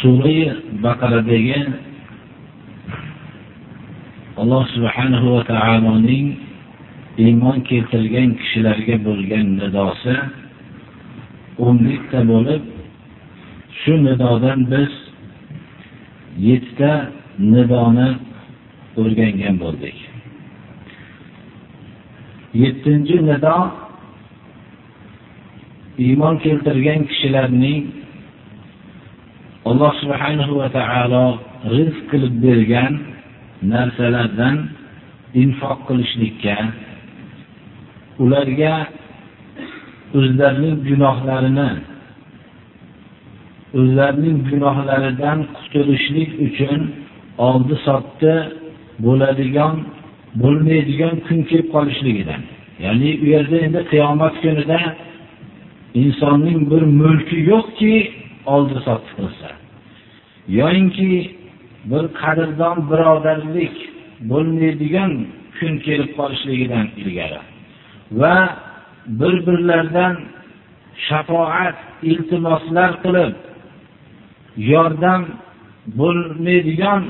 sura Baqaradagi Alloh subhanahu va taoloning iymon keltirgan kishilarga bo'lgan nidosi ta bo'lib shu nidodan biz 7 ta nidoni o'rgangan bo'ldik. 7-nido iymon keltirgan kishilarning alloh subhanahu va taolo rizq qilib bergan narsalardan infoq qilishlikka ularga o'zlarining gunohlarini o'zlarining gunohlaridan qutulishlik uchun oldi sotdi bo'ladigan bo'lmaydigan kun kelib qolishligidan. Ya'ni u yerda endi qiyomat kunida insonning bir mulki yo'qki oldi sotdi qilsa. Yoyinki bir qadrdon birodarlik bo'lmaydigan kun kelib qolishligidan ilgari va bir birlaridan shafoat iltimoslar qilib yordam bo'lmaydigan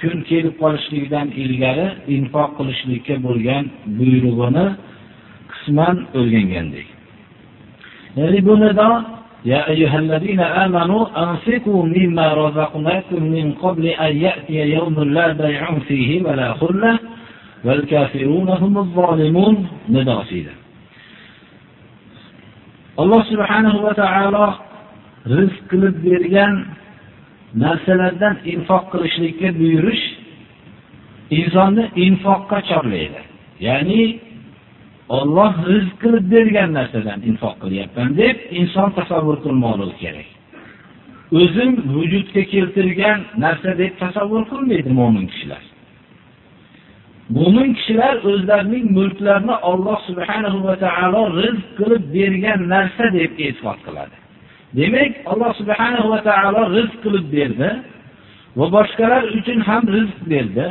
kun kelib qolishligidan ilgari infoq qilishlikka bo'lgan buyrug'ini qisman o'rgangandik ya'ni bu nido يا أيها الذين آمنوا أنفقوا مما رزقناكم من قبل أن يأتي يوم لا بيع فيه ولا خلة والكافرون هم الظالمون نداسيدا alloh subhanahu va taolo rizq qilib bergan narsalardan infoq qilishlikka buyurish insonni infoqqa chorlaydi ya'ni Alloh rizq qilib bergan narsadan infoq qilyapman deb inson tasavvur qilmoqligi kerak. O'zim vujudga keltirgan narsa deb tasavvur qilmaydi mu'min kishilar. Mu'min kishilar o'zlarining mulklarini Alloh subhanahu va taolo rizq qilib bergan narsa deb e'tiqod qiladi. Demak, Alloh subhanahu va taolo rizq qilib berdi va boshqalar uchun ham rizq berdi.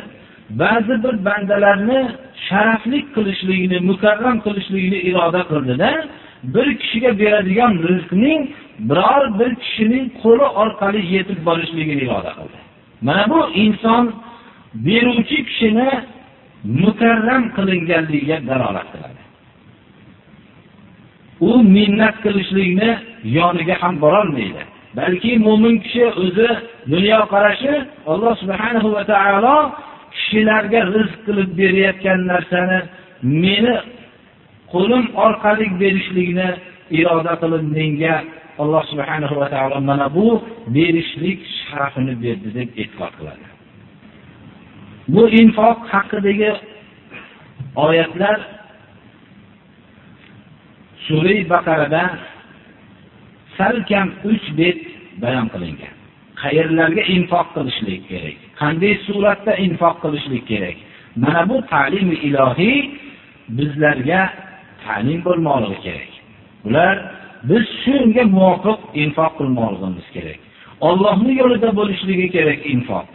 Ba'zi bir bandalarni sharafli qilishligini, mukarram qilishligini iroda qildida, bir kishiga beradigan rizqning biror bir kishining qo'li orqali yetib borishligini iroda qildi. Mana bu inson beruvchi kishini mukarram qilinganligiga dalolat qiladi. U minnat qilishlikni yoniga ham borolmaydi. Balki mo'min kishi o'zi dunyo qarashi Alloh subhanahu va taolo kishilarga rizq qilib berayotgan narsani meni qo'lim orqali berishlikni iroda qilib menga Alloh subhanahu va taolo mana bu berishlik sharafini berdi deb e'tiqod qiladi. Bu infoq haqidagi oyatlar Sura Baqarada salkam 3 bet bayon qilingan. Qayerlarga infoq qilishlik kerak? Qanday suratda infoq qilishlik kerak. Mana bu ta'lim ilohiy bizlarga ta'lim bo'lmoqligi kerak. Ular biz shunga muvofiq infoq qilmoqligimiz kerak. Allohning yo'lida bo'lishligi kerak infoq.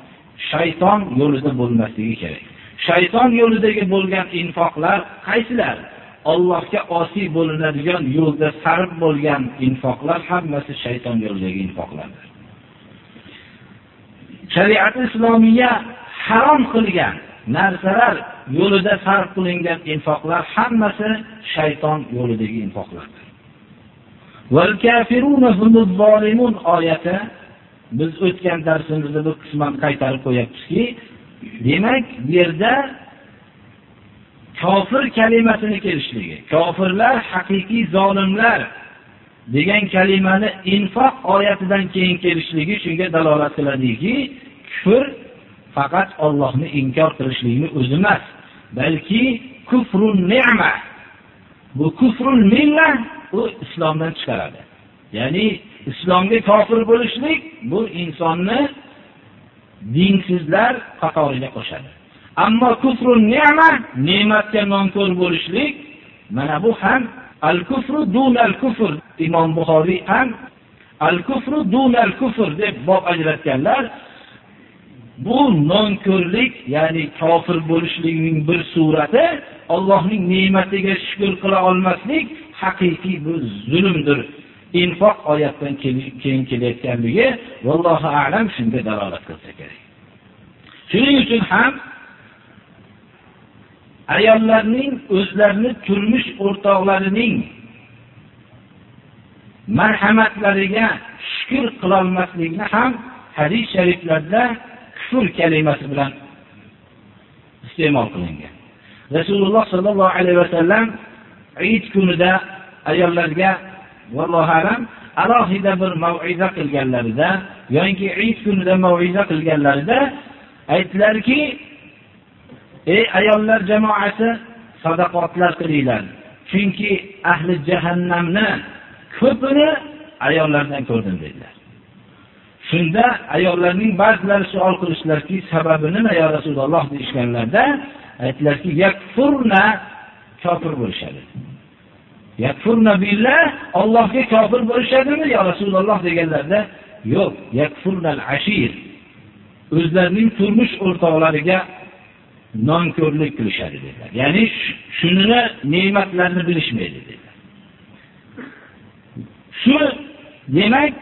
Shayton yo'lida bo'lmasligi kerak. Shayton yo'lidagi bo'lgan infoqlar qaysilar? Allohga osiy bo'linadigan yo'lda sarf bo'lgan infoqlar hammasi shayton yo'lidagi infoqlardir. Shariat islomiya harom qilgan narsalar yo'lida sarf qilingan infoqlar hammasi shayton yo'lidagi infoqlardir. Val kafiruna humuz zolimun oyati biz o'tgan darsimizda bir qisman qaytarib qo'yapmizki, demak bu yerda kofir kalimasini kelishligi, kofirlar haqiqiy zolimlar degan kalimani infoq oyatidan keyin kelishligi shunga dalolat qiladiki, kufr faqat Allohni inkor qilishlikni o'zi emas, balki kufrun ni'ma. Bu kufrun milla u islomdan chiqaradi. Ya'ni islomga kofir bo'lishlik bu insonni dinsizlar qatoriga qo'shadi. Ammo kufrun ne'ma, ne'matga nonko'r bo'lishlik mana bu ham al-kufru dunal kufr. Imom Buxoriy ham al-kufru dunal kufr deb bob ajratganlar. Bu nonko'rlik, ya'ni kofir bo'lishlikning bir surati Allohning ne'matiga shukr qila olmaslik haqiqiy bu zulmdir. Infoq oyatdan keyin kelayotganligi vallohu a'lam shunga dalolat qilsa kerak. Shuning uchun ham ayollarning o'zlarini turmush o'rtoqlarining marhamatlariga shukr qilolmaslikni ham hadis shariflarda kufr kalimasi bilan iste'mol qilingan. Rasululloh sollallohu alayhi vasallam Eid kunida ayollarga vallohu alam alohida bir mav'iza qilganlarida yoki Eid kunida mav'iza qilganlarida aytdilarki, ey ayollar jamoasi sadaqotlar qilinglar. Chunki ahli jahannamni ko'pini ayollardan ko'rdim dedilar. Shunda ayollarning ba'zilari savol qilishlarki, sababi nima ya Rasululloh deyishganlarda aytdilarki, yakfurna kofir bo'lishadi. Yakfurna billah Allohga kofir bo'lishadimi ya Rasululloh deganlarda yo'q, yakfurnal ashir. O'zlarining turmush o'rtoqlariga nonko'rlik qilishadi dedilar. Ya'ni shuni ne'matlarni bilishmaydi dedilar. Shu demak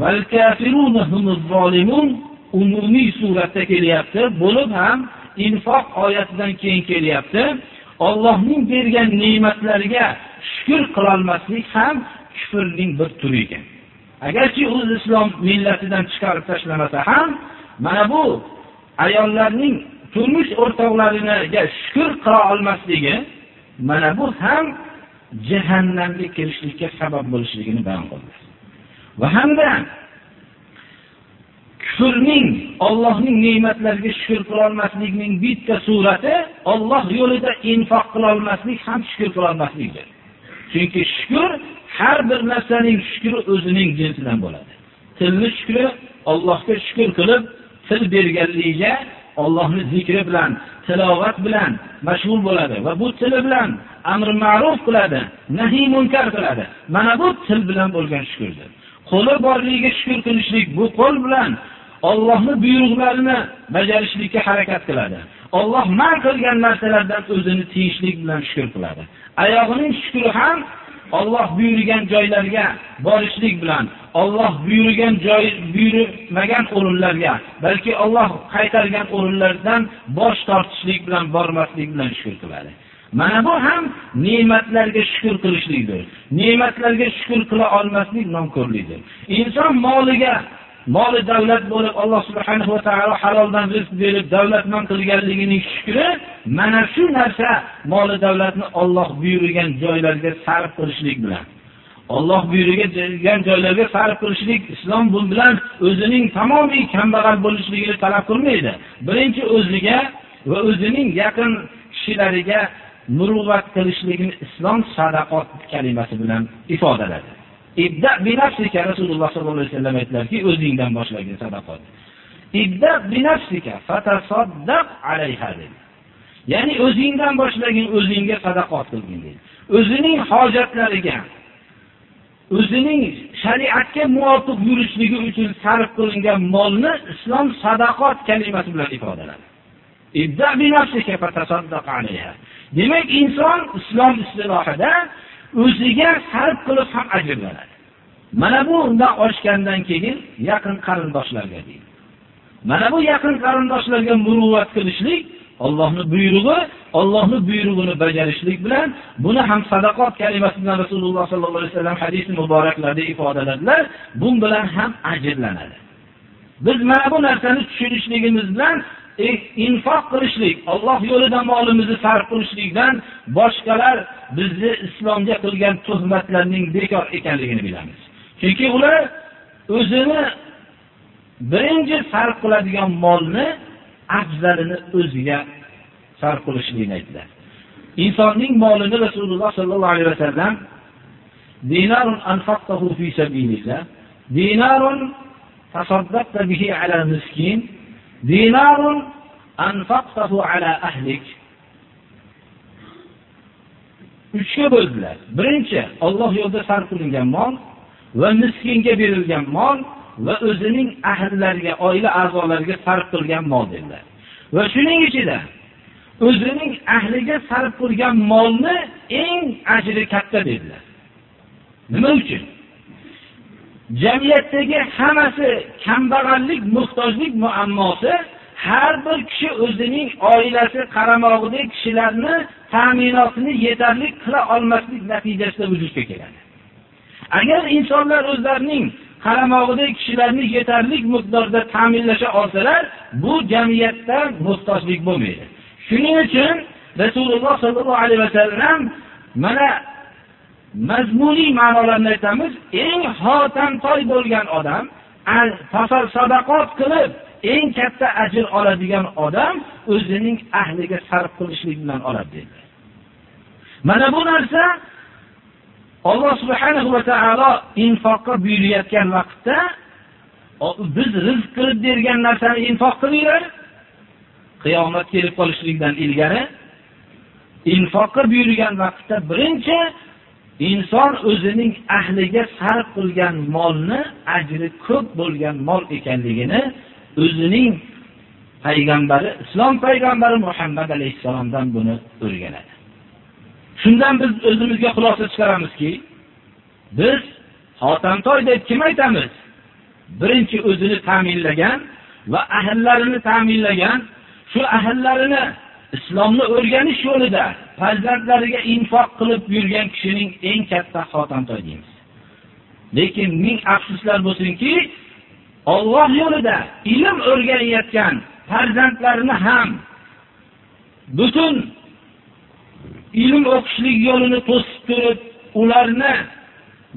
val kafiruna humuz zolimun umumiy suratda kelyapti, bo'lib ham infoq oyatidan keyin kelyapti. Allohning bergan ne'matlariga shukr qilolmaslik ham kufrning bir turi ekan. Agarchi u islom millatidan chiqarib tashlamasa ham, mana bu ayollarning turmush o'rtoqlariga shukr qila olmasligi mana bu ham jahannamga kirishlikka sabab bo'lishligini bayon qildi. Va hamda kufrning Allohning ne'matlariga shukr qila olmaslikning bitta surati Alloh yo'lida infoq qila olmaslik ham shukr qila olmaslikdir. Chunki shukr har bir narsaning shukri o'zining jinsidan bo'ladi. Tilni shukri Allohga shukr qilib, til berganligiga Allohning zikri bilan, tilovat bilan mashg'ul bo'ladi va bu til bilan amr ma'ruf qiladi, nahiy munkar qiladi. Mana bu til bilan bo'lgan shukrdir. Qo'li borligiga shukr qilishlik bu qo'l bilan Allohning buyruqlarini bajarishlikka harakat qiladi. Alloh man qilgan narsalardan o'zini tiyishlik bilan shukr qiladi. Oyog'ining shukri ham Alloh buyurgan joylarga borishlik bilan, Alloh buyurgan joy buyurmagan o'rinlarga, balki Alloh qaytargan o'rinlardan bosh tortishlik bilan bormaslik bilan shukr qiladi. Mana bu ham ne'matlarga shukr qilishlikdir. Ne'matlarga shukr qila olmaslik nomko'rlikdir. Inson moliga moli davlat bo'lib Alloh subhanahu va taolo haloldan rizq berib davlatman qilganligining shukri mana shu narsa moli davlatni Alloh buyurgan joylarga sarf qilishlik bilan Alloh buyurgan joylarga sarf qilishlik islom bu bilan o'zining tamomiy kambag'al bo'lishligini talab qilmaydi. Birinchi o'ziga va o'zining yaqin kishilariga muruvvat qilishligini islom sadaqot kalimasi bilan ifodaladi. Ibda binafsika Rasululloh sollallohu alayhi vasallam aytdilarki, o'zingdan boshlagin sadaqat. Ibda binafsika fatasaddaq alayha dedi. Ya'ni o'zingdan boshlagin, o'zingga sadaqat qilgin dedi. O'zining hojatlariga, o'zining shariatga muvofiq yurishligi uchun sarf qilingan molni islom sadaqat kalimasi bilan ifodaladi. Ibda binafsika fatasaddaq alayha. Demak, inson islom istilohida o'ziga sarf qilib ham ajrlanadi. Mana bu undan oshgandan keyin yaqin qarindoshlarga deydi. Mana bu yaqin qarindoshlarga muruvvat qilishlik Allohning buyrug'i, Allohning buyrug'ini bajarishlik bilan buni ham sadaqat kalimasi bilan Rasululloh sollallohu alayhi vasallam hadis muboraklarida ifodaladilar. Bu bilan ham ajrlanadi. Biz mana bu narsani tushunishligimiz bilan infoq qilishlik, Alloh yo'lida molimizni sarf qilishlikdan boshqalar bizni islomga qilgan tuhmatlarning bekor ekanligini bilamiz. Chunki ular o'zini birinchi sarf qiladigan molni afzalini o'ziga sarf qilishligini aytdilar. Insonning molini Rasululloh sollallohu alayhi vasallam dinarun anfaqtahu fi sabilillah dinarun tasaddaqta bihi ala miskin dinarun anfaqtahu ala ahlik. Uchga bo'ldilar. Birinchi Alloh yo'lida sarf qilingan mol va miskinga berilgan mol va o'zining ahllariga oila a'zolariga sarf qilgan mol dedilar. Va shuning ichida o'zining ahliga sarf qilgan molni eng ajri katta dedilar. Nima uchun? Jamiyatdagi hammasi kambag'allik muhtojlik muammosi har bir kishi o'zining oilasi qaramog'idagi kishilarni ta'minotini yetarli qila olmaslik natijasida vujudga keladi. Agar insonlar o'zlarining qaramog'idagi kishilarni yetarli miqdorda ta'minlasha olsalar bu jamiyatda muhtojlik bo'lmaydi. Shuning uchun rasululloh sollallohu alayhi vasallam mana mazmuniy ma'nolarni aytamiz. Eng xotamtoy bo'lgan odam sadaqot qilib eng katta ajr oladigan odam o'zining ahliga sarf qilishlik bilan oladi deydi. Mana bu narsa alloh subhanahu va taolo infoqqa buyurayotgan vaqtda biz rizq qilib bergan narsani infoq qilinglar. Qiyomat kelib qolishligidan ilgari infoqqa buyurgan vaqtda birinchi inson o'zining ahliga sarf qilgan molni ajri ko'p bo'lgan mol ekanligini o'zining payg'ambari islom payg'ambari muhammad alayhissalomdan buni o'rganadi. Shundan biz o'zimizga xulosa chiqaramizki biz xotamtoy deb kim aytamiz? Birinchi o'zini ta'minlagan va ahillarini ta'minlagan shu ahillarini islomni o'rganish yo'lida farzandlariga infoq qilib yurgan kishining eng katta xotamtoy deymiz. Lekin ming afsuslar bo'lsinki olloh yo'lida ilm o'rganayotgan farzandlarini ham butun ilm o'qishlik yo'lini to'sib turib ularni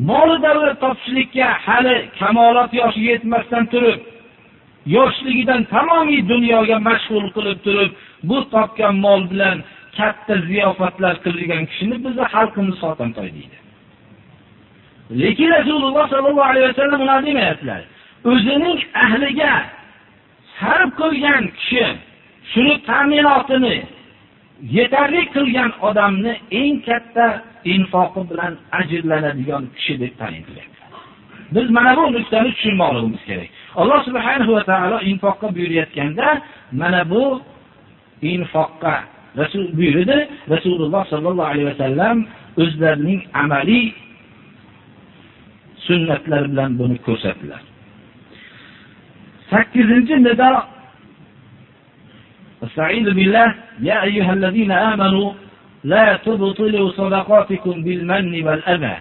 mol davlat topishlikka hali kamolot yoshiga yetmasdan turib yoshligidan tamomiy dunyoga mashg'ul qilib turib bu topgan mol bilan katta ziyofatlar qilgan kishini bizni xalqimiz sotamtoy deydi. Lekin rasululloh sollallohu alayhi vasallam ular demayaptilar o'zining ahliga sarf qilgan kishi shuni ta'minotini yetarli qilgan odamni eng katta infoqi bilan ajrlanadigan kishi deb tayin biz mana bu nuqtani tushunmoqligimiz kerak. alloh subhanahu va taolo infoqqa buyurayotganda mana bu infoqqa rasul buyurdi rasululloh sollallohu alayhi vasallam o'zlarining amaliy sunnatlari bilan buni ko'rsatdilar sakkizinchi nido استعيذ بالله يا أيها الذين آمنوا لا تبطلوا صدقاتكم بالمن والأذى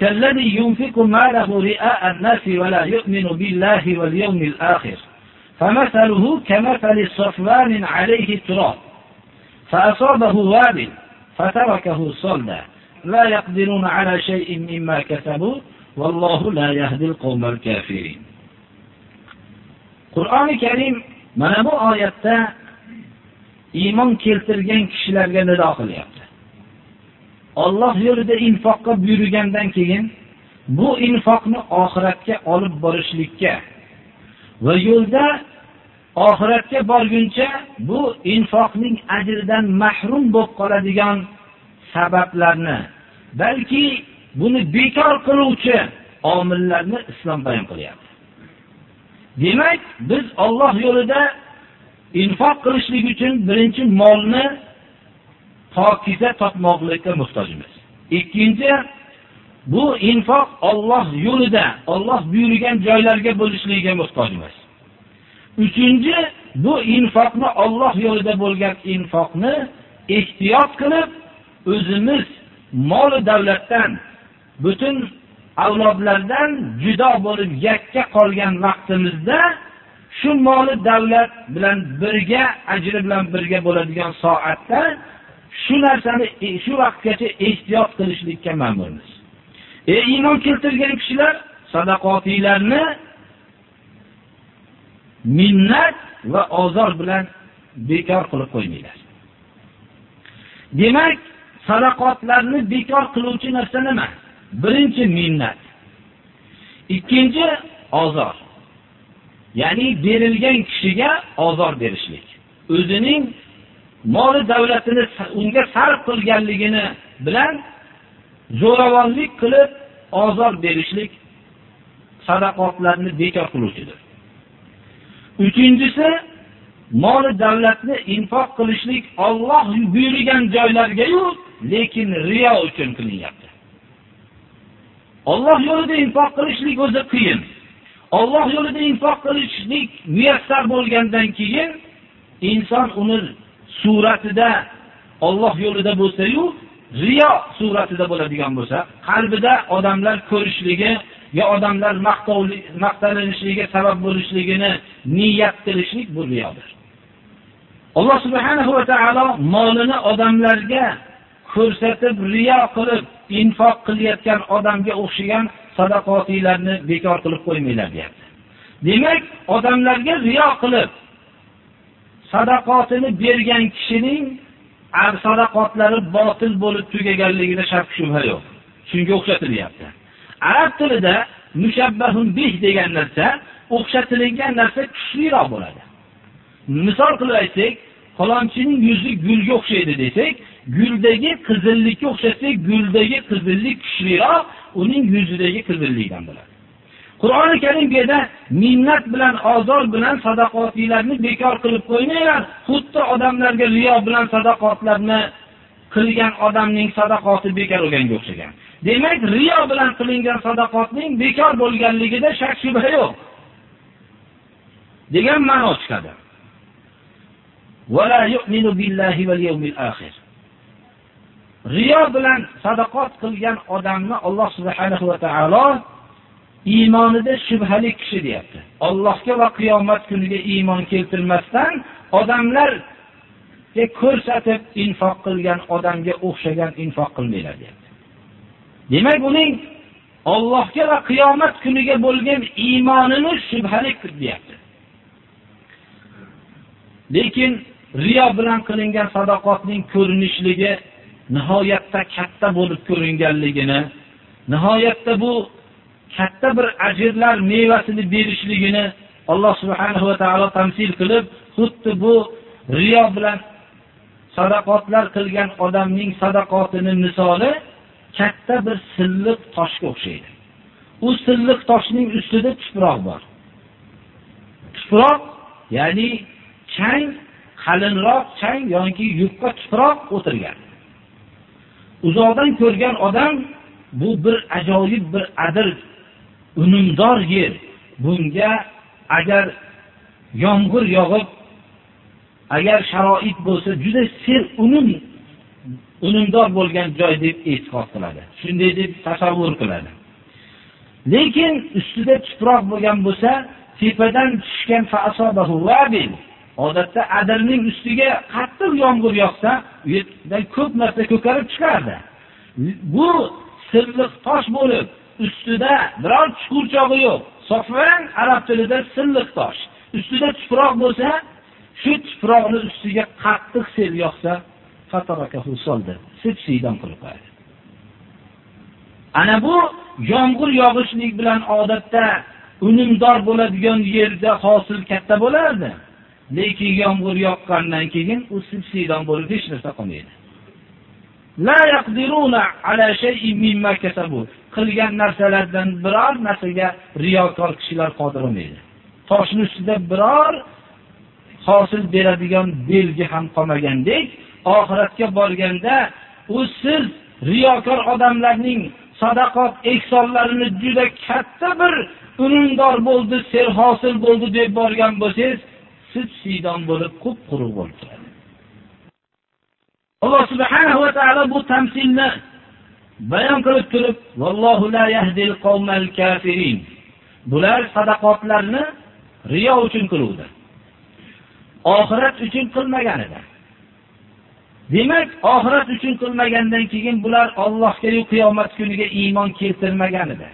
كالذي ينفق ماله رئاء الناس ولا يؤمن بالله واليوم الآخر. فمثله كمثل صفوان عليه تراب فأصابه وابل فتركه صلدا لا يقدرون على شيء مما كسبوا والله لا يهدي القوم الكافرين. qur'oni karim mana bu oyatda iymon keltirgan kishilarga nido qilyapti. Alloh yo'lida infoqqa buyurgandan keyin bu infoqni oxiratga olib borishlikka va yo'lda oxiratga borguncha bu infoqning ajridan mahrum bo'lib qoladigan sabablarni balki buni bekor qiluvchi omillarni islom bayon qilyapti. Demak biz Alloh yo'lida infoq qilishlik uchun birinchi molni pokiza topmoqlikka muhtojmiz. Ikkinchi bu infoq Alloh yo'lida Alloh buyurgan joylarga bo'lishligiga muhtojmiz. Uchinchi bu infoqni Alloh yo'lida bo'lgan infoqni ehtiyot qilib o'zimiz mol davlatdan butun avlodlardan judo bo'lib yakka qolgan vaqtimizda shu moli davlat bilan birga ajri bilan birga bo'ladigan soatda shu narsani shu vaqtgacha ehtiyot qilishlikka ma'murmiz ey iymon keltirgan kishilar sadaqotinglarni minnat va ozor bilan bekor qilib qo'ymanglar demak sadaqotlarni bekor qiluvchi narsa nima birinchi minnat Ikkinchi ozor. Ya'ni berilgan kishiga ozor berishlik. O'zining moli davlatini unga sarf qilganligini bilan zo'ravonlik qilib ozor berishlik sadaqotlarni bekor qiluvchidir. Uchinchisi moli davlatni infoq qilishlik Alloh buyurgan joylarga-yu, lekin riyo uchun qilinyapti. Alloh yo'lida infoq qilishlik o'zi qiyin. Alloh yo'lida infoq qilishlik muyassar bo'lgandan keyin inson uni suratida Alloh yo'lida bo'lsa-yu, riyo suratida bo'ladigan bo'lsa, qalbida odamlar ko'rishligi yo odamlar maqtovli maqtanilishiga sabab bo'lishligini niyat qilishlik bu riyodir. Alloh subhanahu va taolo molini odamlarga ko'rsatib riyo qilib infoq qilayotgan odamga o'xshagan sadaqotilarni bekor qilib qo'ymanglar deyapti. Demak, odamlarga riyo qilib sadaqotini bergan kishining sadaqotlari botil bo'lib tugaganligida shak shubha yo'q. Shunga o'xshatilyapti. Arab tilida mushabbahun bih degan narsa o'xshatilgan narsa kuchliroq bo'ladi. Misol qilib aytsak, falonchining yuzi gulga o'xshaydi desak, guldagi qizillikka o'xshasak, guldagi qizillik kuchliroq uning yuzidagi qizillikdan bo'ladi. Qur'oni Karim bu yerda minnat bilan, ozor bilan sadaqotlarni bekor qilib qo'ymanglar. Xuddi odamlarga riyo bilan sadaqotlarni qilgan odamning sadaqoti bekor bo'lganga o'xshagan. Demak, riyo bilan qilingan sadaqotning bekor bo'lganligida shak shubha yo'q. degan ma'no chiqadi. Wala yu'minu billahi wal yawmil akhir. Riyo bilan sadaqat qilgan odamni Alloh subhanahu va taolo iymonida shubhali kishi deyapti. Allohga va qiyomat kuniga iymon keltirmasdan odamlarga ko'rsatib infoq qilgan odamga o'xshagan infoq qilmaylar deyapti. Demak, uning Allohga va qiyomat kuniga bo'lgan iymonini shubhali deyapti. Lekin riyo bilan qilingan sadoqatning ko'rinishligi nihoyatda katta bo'lib ko'ringanligini, nihoyatda bu katta bir ajrlar mevasini berishligini Alloh subhanahu va taolo tamsil qilib, xuddi bu riyo bilan sadaqotlar qilgan odamning sadaqotini misoli katta bir silliq toshga o'xshaydi. U silliq toshning ustida tuproq bor. Tuproq, ya'ni chang, qalinroq chang yoki yupqa tuproq o'tirgan. Uzoqdan ko'rgan odam bu bir ajoyib bir adir unumdor yer. Bunga agar yomg'ir yog'ib, agar sharoit bo'lsa, juda ser unum unumdor bo'lgan joy deb e'tiqod qiladi. Shunday deb tasavvur qiladi. Lekin ustida tuproq bo'lgan bo'lsa, tepadan tushgan Odatda adirning ustiga qattiq yomg'ir yog'sa, u yerdan ko'p narsa ko'karib chiqardi. Bu silliq tosh bo'lib, ustida biror chuqurchog'i yo'q. Sofran arab tilida silliq tosh. Ustida tuproq bo'lsa, shu tuproqni ustiga qattiq sel yog'sa, fatarakahu soldi. Sipsiydon qilib qo'yadi. Ana bu yomg'ir yog'ishlik bilan odatda unumdor bo'ladigan yerda hosil katta bo'lardi. Lekin yomg'ir yoqqandan keyin u sipsiydon bo'lib hech narsa qolmaydi. Qilgan narsalardan biror narsaga riyokor kishilar qodir bo'lmaydi. Toshning ustida biror hosil beradigan belgi ham qolmagandek, oxiratga borganda u siz riyokor odamlarning sadaqat ehsonlarini juda katta bir unumdor bo'ldi, serhosil bo'ldi deb borgan bo'lsangiz, siz sidon bo'lib qup quruq bo'lib turadi. Alloh subhanahu va taolo bu tamsilni bayon qilib turib, vallohu la yahdil qawmal kafirin. Bular sadaqotlarni riyo uchun qiluvdi. Oxirat uchun qilmagan edi. Demak, oxirat uchun qilmagandan keyin bular ollohgayu qiyomat kuniga iymon keltirmagan edi.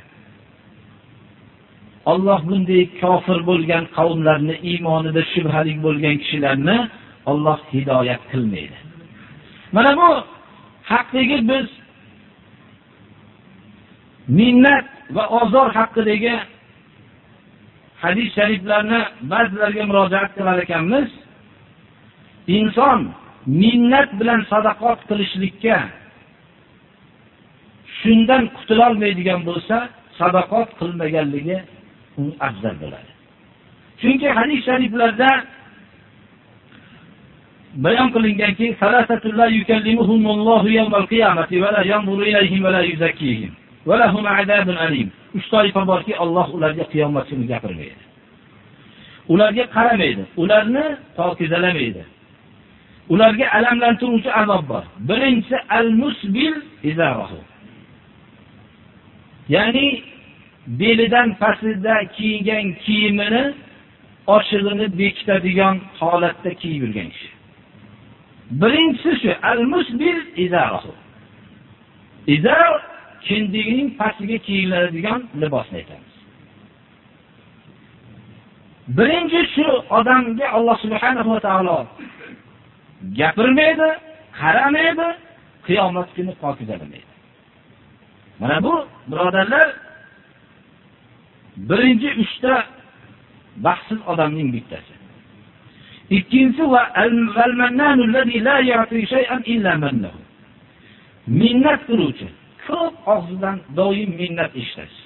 Alloh bunday kofir bo'lgan qavmlarni iymonida shubhalik bo'lgan kishilarni Alloh hidoyat qilmaydi. Mana bu haqdagi biz minnat va ozor haqidagi hadis shariflarni ba'zilarga murojaat qilar ekanmiz. Inson minnat bilan sadaqat qilishlikka shundan qutula olmaydigan bo'lsa, sadaqat qilmaganligi afzal bo'ladi. Chunki hadis shariflarda bayon qilinganki, salasatullah yukallimuhumullohu yawmal qiyamati va la yanzuru ilayhim va la yuzakkihim va lahum azabun alim. Uch toifa borki, Alloh ularga qiyomat kuni gapirmaydi. Ularga qaramaydi, ularni pokizalamaydi. Ularga alamlantiruvchi azob bor. Birinchisi al-musbil izarahu. Ya'ni belidan faslida kiygan kiyimini oshig'ini bekitadigan holatda kiyib yurgan kishi. Birinchisi shu al-musbil izarahu. Izar kindigining pastiga kiyiladigan libosni aytamiz. Birinchi shu odamga Alloh subhanahu va taolo gapirmaydi, qaramaydi, qiyomat kuni pokizalamaydi. Mana bu birodarlar birinchi uchta baxtsiz odamning bittasi. Ikkinchisi va al-mannanu allazi la ya'ti shay'an illa mannahu. Minnat qiluvchi, ko'p og'zidan doim minnat eshitasiz.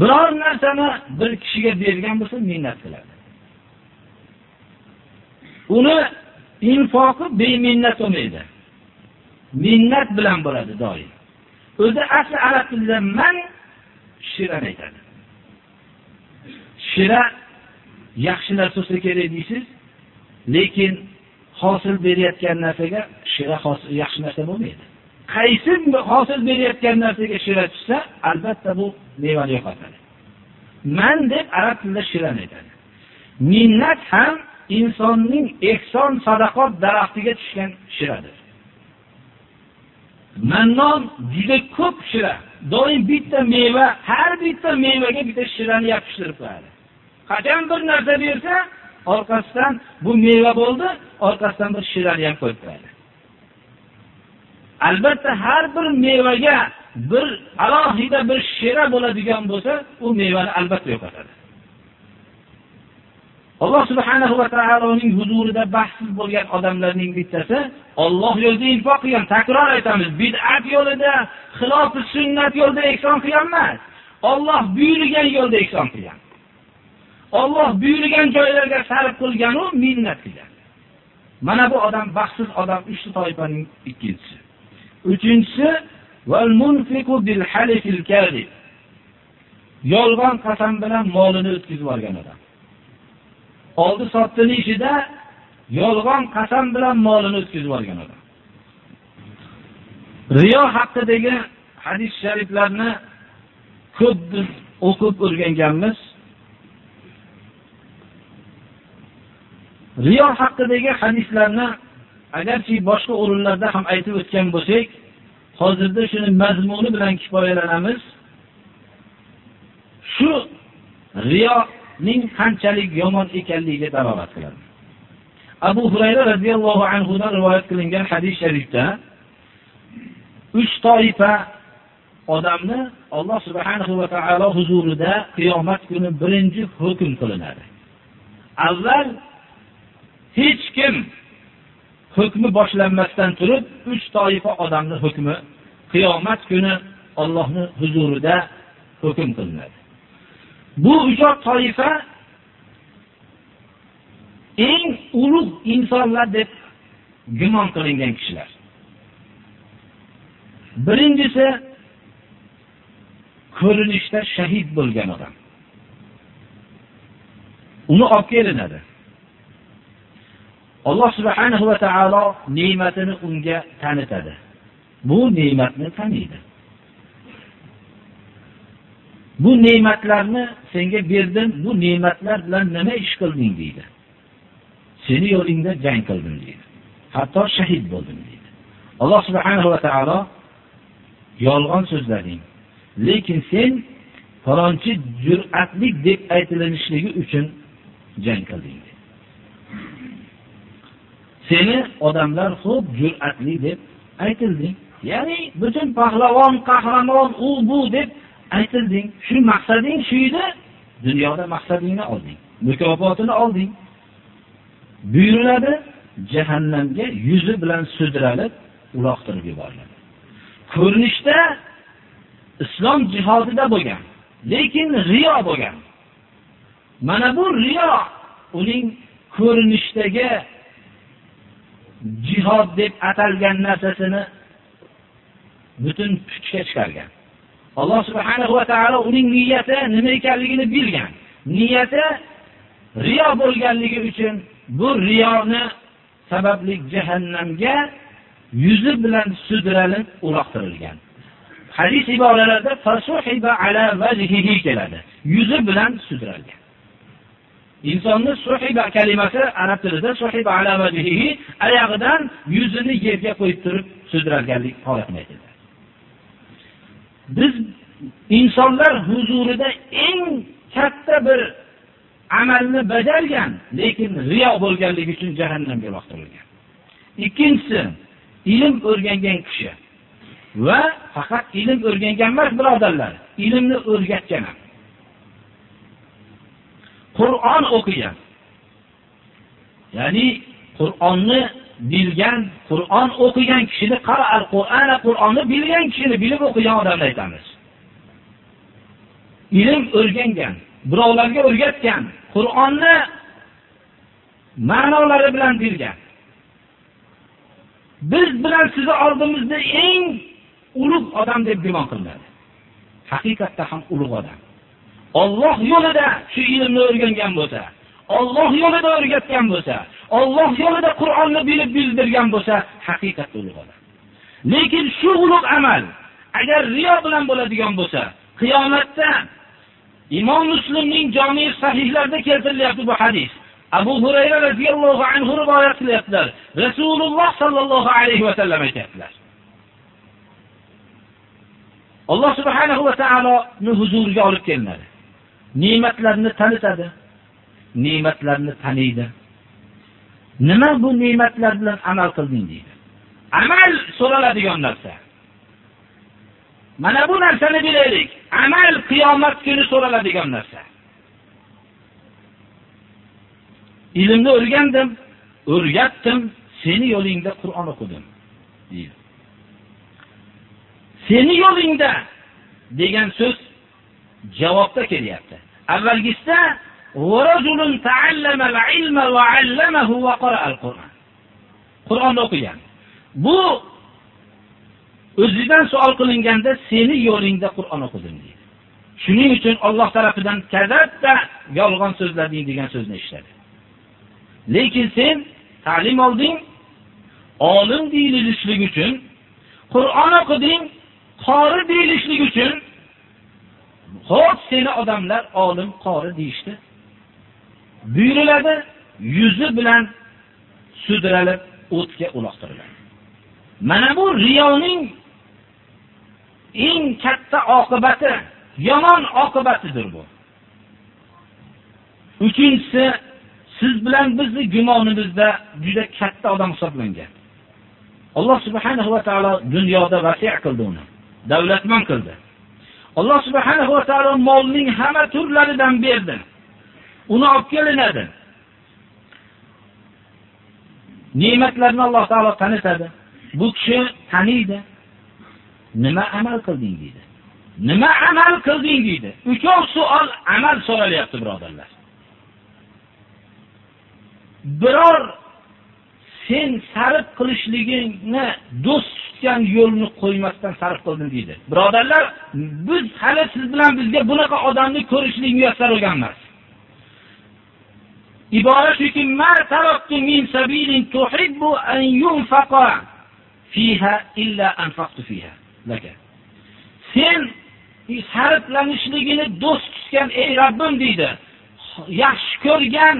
Biror narsani bir kishiga bergan bo'lsa minnat qiladi. Uni infoqi beminnat bo'lmaydi. Minnat bilan bo'ladi doim. O'zi asli arab tilida man shira aytadi. Shira yaxshi narsa bo'lsa kerak deysiz, lekin hosil berayotgan narsaga shira hosil yaxshi narsa bo'lmaydi. Qaysi hosil berayotgan narsaga shira tushsa, albatta bu mevani yo'qotadi. Man deb arab tilida shira aytadi. Minnat ham insonning ehson sadaqat daraxtiga tushgan shiradir. Mannon juda ko'p shira. Doim bitta meva, har bitta mevaga bitta shirani yopishtirib qo'yadi. Qachon bir narsa bersa, orqasidan bu meva bo'ldi, orqasidan bir shirani ham qo'yib qo'yadi. Albatta har bir mevaga bir alohida bir shira bo'ladigan bo'lsa, u mevani albatta yo'qotadi. Alloh subhanahu va taoloning huzurida baxtsiz bo'lgan odamlarning bittasi Alloh yo'lida infoq qilgan. Takror aytamiz, bid'at yo'lida, xilof sunnat yo'lida ehson qilgan emas. Alloh buyurgan yo'lda ehson qilgan. Alloh buyurgan joylarga sarf qilgan u minnat qilgan. Mana bu odam baxtsiz odam uchta toifaning ikkinchisi. Uchinchisi val munfiqu bil halifil kadhib. Yolg'on qasam bilan molini o'tkazib olgan odam. oldi sotdini ishida yolg'on qasam bilan molini o'tkazib olgan odam. Riyo haqidagi hadis shariflarni ko'p biz o'qib o'rganganmiz. Riyo haqidagi hadislarni agarki boshqa o'rinlarda ham aytib o'tgan bo'lsak, hozirda shuni mazmuni bilan kifoyalanamiz. Shu riyoning qanchalik yomon ekanligiga dalolat qiladi. Abu Hurayra radhiyallohu anhu dan rivoyat qilingan hadis sharifda uch toifa odamni Alloh subhanahu va taolo huzurida qiyomat kuni birinchi hukm qilinadi. Avval hech kim hukmi boshlanmasdan turib uch toifa odamni hukmi qiyomat kuni Allohning huzurida hukm qilinadi. Bu uch toifa eng ulug' insonlar deb gumon qilingan kishilar. Birinchisi ko'rinishda shahid bo'lgan odam. Uni olib kelinadi. Alloh subhanahu va taolo ne'matini unga tanitadi. Bu ne'matni taniydi. Bu ne'matlarni senga berdim, bu ne'matlar bilan nima ish qilding deydi. Seni yo'lingda jang qildim deydi. Hatto shahid bo'ldim deydi. Alloh subhanahu va taolo yolg'on so'zlading. Lekin sen falonchi jur'atlik deb aytilishligi uchun jang qilding. Seni odamlar xo'p jur'atli deb aytilding. Ya'ni butun pahlavon, qahramon, u bu deb aytilding. Shu maqsading shu edi, dunyoda maqsadingni olding, mukofotini olding. Buyuriladi, jahannamga yuzi bilan sudralib uloqtirib yuboriladi. Ko'rinishda islom jihodida bo'lgan, lekin riyo bo'lgan. Mana bu riyo uning ko'rinishdagi jihod deb atalgan narsasini butun kuchga chiqargan. Alloh subhanahu va taolo uning niyati nima ekanligini bilgan. Niyati riyo bo'lganligi uchun bu riyoni sababli jahannamga yuzi bilan sudralib uloqtirilgan. Hadis iboralarida fasuhiba ala vajhihi keladi. Yuzi bilan sudralgan. Insonni suhiba kalimasi arab tilida suhiba ala vajhihi oyog'idan yuzini yerga qo'yib turib sudralganlik holatini aytadi. Biz insonlar huzurida eng katta bir amalni bajargan, lekin riyo bo'lganligi uchun jahannamga uloqtirilgan. Ikkinchisi, ilm o'rgangan kishi va faqat ilm o'rgangan emas, birodarlar, ilmni o'rgatgan ham. Qur'on o'qigan. Ya'ni Qur'onni bilgan, Qur'on o'qigan kishini qara al-Qur'ana Qur'onni bilgan kishini bilib o'qigan odamni aytamiz. Ilm o'rgangan, birovlarga o'rgatgan, Qur'onni ma'nolari bilan bilgan. Biz bilan sizni oldimizda eng ulug' odam deb gumon qilinadi. Haqiqatda ham ulug' odam. Alloh yo'lida shu ilmni o'rgangan bo'lsa, Alloh yo'lida o'rgatgan bo'lsa, Alloh yo'lida Qur'onni bilib bildirgan bo'lsa, haqiqat bo'ladi. Lekin shu ulug' amal agar riyo bilan bo'ladigan bo'lsa, qiyomatda Imom Muslimning jami sahihlarida keltirilyapti bu hadis. Abu Hurayra radhiyallohu anhu rivoyat qilyaptilar. Rasululloh sallallohu alayhi va sallam aytadilar. Alloh subhanahu va taoloni huzuriga olib kelinadi. Ne'matlarni tanitadi. Ne'matlarni taniydi. Nima bu ne'matlar bilan amal qilding deydi. Amal so'raladigan narsa. Mana bu narsani bilaylik. Amal qiyomat kuni so'raladigan narsa. Ilmni o'rgandim, o'rgatdim, seni yo'lingda Qur'on o'qidim deydi. Seni yo'lingda degan so'z javobda kelyapti. Avvalgisida rajulun ta'allama al-ilma va 'allamahu va qara'a al-Qur'on. Qur'onni o'qigan. Bu o'zidan savol qilinganda seni yo'lingda Qur'on o'qidim deydi. Shuning uchun Alloh tarafidan kazabda yolg'on so'zlading degan so'zni ishladi. Lekin sen ta'lim olding, olim deyilishlik uchun Qur'on o'qiding, qori deyilishlik uchun Xo'p, seni odamlar olim, qori deyshti. Buyuriladi, yuzi bilan sudralib o'tga uloqtiriladi. Mana bu riyoning eng katta oqibati, yomon oqibatidir bu. Uchinchisi, siz bilan bizni gumonimizda juda katta odam hisoblangan. Alloh subhanahu va taolo dunyoda vasi' qildi uni, davlatman qildi. Alloh subhanahu va taolo molning hamma turlaridan berdi. Uni olib kelinadi. Ne'matlarni Alloh taolo tanitadi. Bu kishi taniydi. Nima amal qilding deydi. Nima amal qilding deydi. Uchov savol amal so'ralyapti birodarlar. Biror sen sarf qilishligingni do'st tutgan yo'lni qo'ymasdan sarf qildim deydi. Birodarlar, biz hali siz bilan bizga bunaqa odamni ko'rishlik muyassar bo'lgan emas. Ibora shuki, min sabilin tuhibbu an yunfaqa fiha illa anfaqtu fiha. Laka. Sen sarflanishligini do'st tutgan ey Rabbim deydi. Yaxshi ko'rgan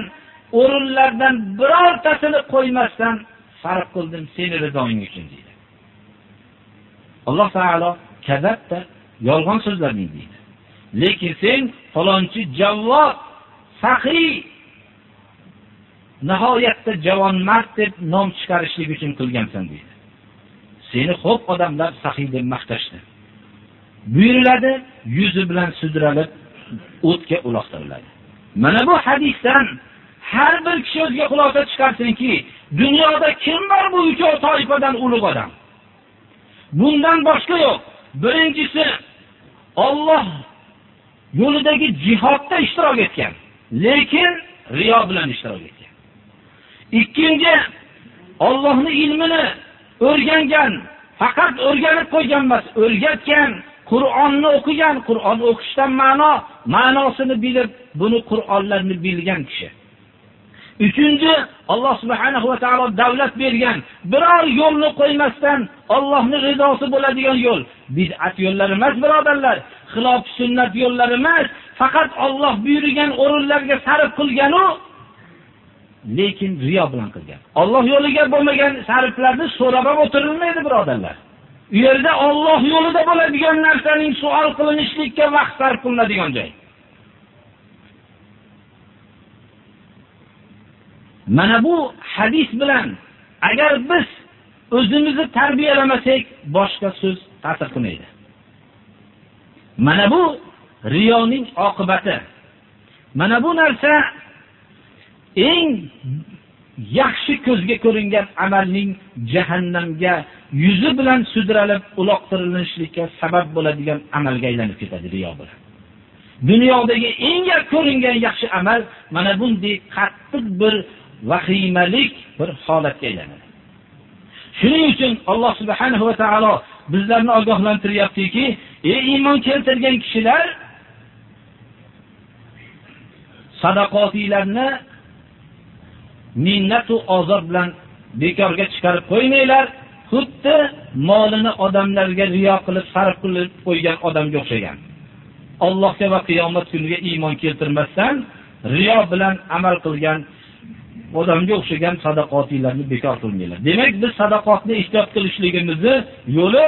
o'rinlardan birortasini qo'ymasdan sarf qildim seni rizoing uchun deydi. Alloh taolo kazabda yolg'on so'zlading deydi. Lekin sen falonchi javvob, saxiy nihoyatda javonmard deb nom chiqarishlik uchun qilgansan deydi. Seni xo'p odamlar saxiy deb maqtashdi. Buyuriladi, yuzi bilan sudralib o'tga uloqtiriladi. Mana bu hadisdan har bir kishi o'ziga xulosa chiqarsinki, dunyoda kim bor bu uchov toifadan ulug' odam? Bundan boshqa yo'q. Birinchisi Alloh yo'lidagi jihodda ishtirok etgan, lekin riyo bilan ishtirok etgan. Ikkinchi Allohning ilmini o'rgangan, faqat o'rganib qo'ygan emas, o'rgatgan, Qur'onni o'qigan, Qur'on o'qishdan ma'no, ma'nosini bilib, buni Qur'onlarni bilgan kishi. Uchinchi, Alloh subhanahu va taolo davlat bergan, biror yo'lni qo'ymasdan Allohning rizosi bo'ladigan yo'l. Bid'at yo'llari emas, birodarlar, xilof sunnat yo'llari emas, faqat Alloh buyurgan o'rinlarga sarf qilgan u lekin riyo bilan qilgan. Alloh yo'liga bo'lmagan sarflarni so'rab ham o'tirilmaydi, birodarlar. U yerda Alloh yo'lida bo'ladigan narsaning savol qilinishlikka vaqt sarf qilinadigan joy. Mana bu hadis bilan agar biz o'zimizni tarbiyalamasak, boshqa so'z ta'sir qilmaydi. Mana bu riyoning oqibati. Mana bu narsa eng yaxshi ko'zga ko'ringan amalning jahannamga yuzi bilan sudralib uloqtirilishlikka sabab bo'ladigan amalga aylanib ketadi riyo bilan. Dunyodagi eng ko'ringan yaxshi amal mana bunday qattiq bir vahimalik bir holatga aylanadi. Shuning uchun Alloh subhanahu va taolo bizlarni ogohlantiryaptiki, ey iymon keltirgan kishilar sadaqotinglarni va azob bilan bekorga chiqarib qo'ymanglar. Xuddi molini odamlarga riyo qilib sarf qilib qo'ygan odamga o'xshagan. Allohga va qiyomat kuniga iymon keltirmasdan riyo bilan amal qilgan odamga o'xshagan sadaqotinglarni bekor qilmanglar. Demak, biz sadaqotni ehtiyot qilishligimizni yo'li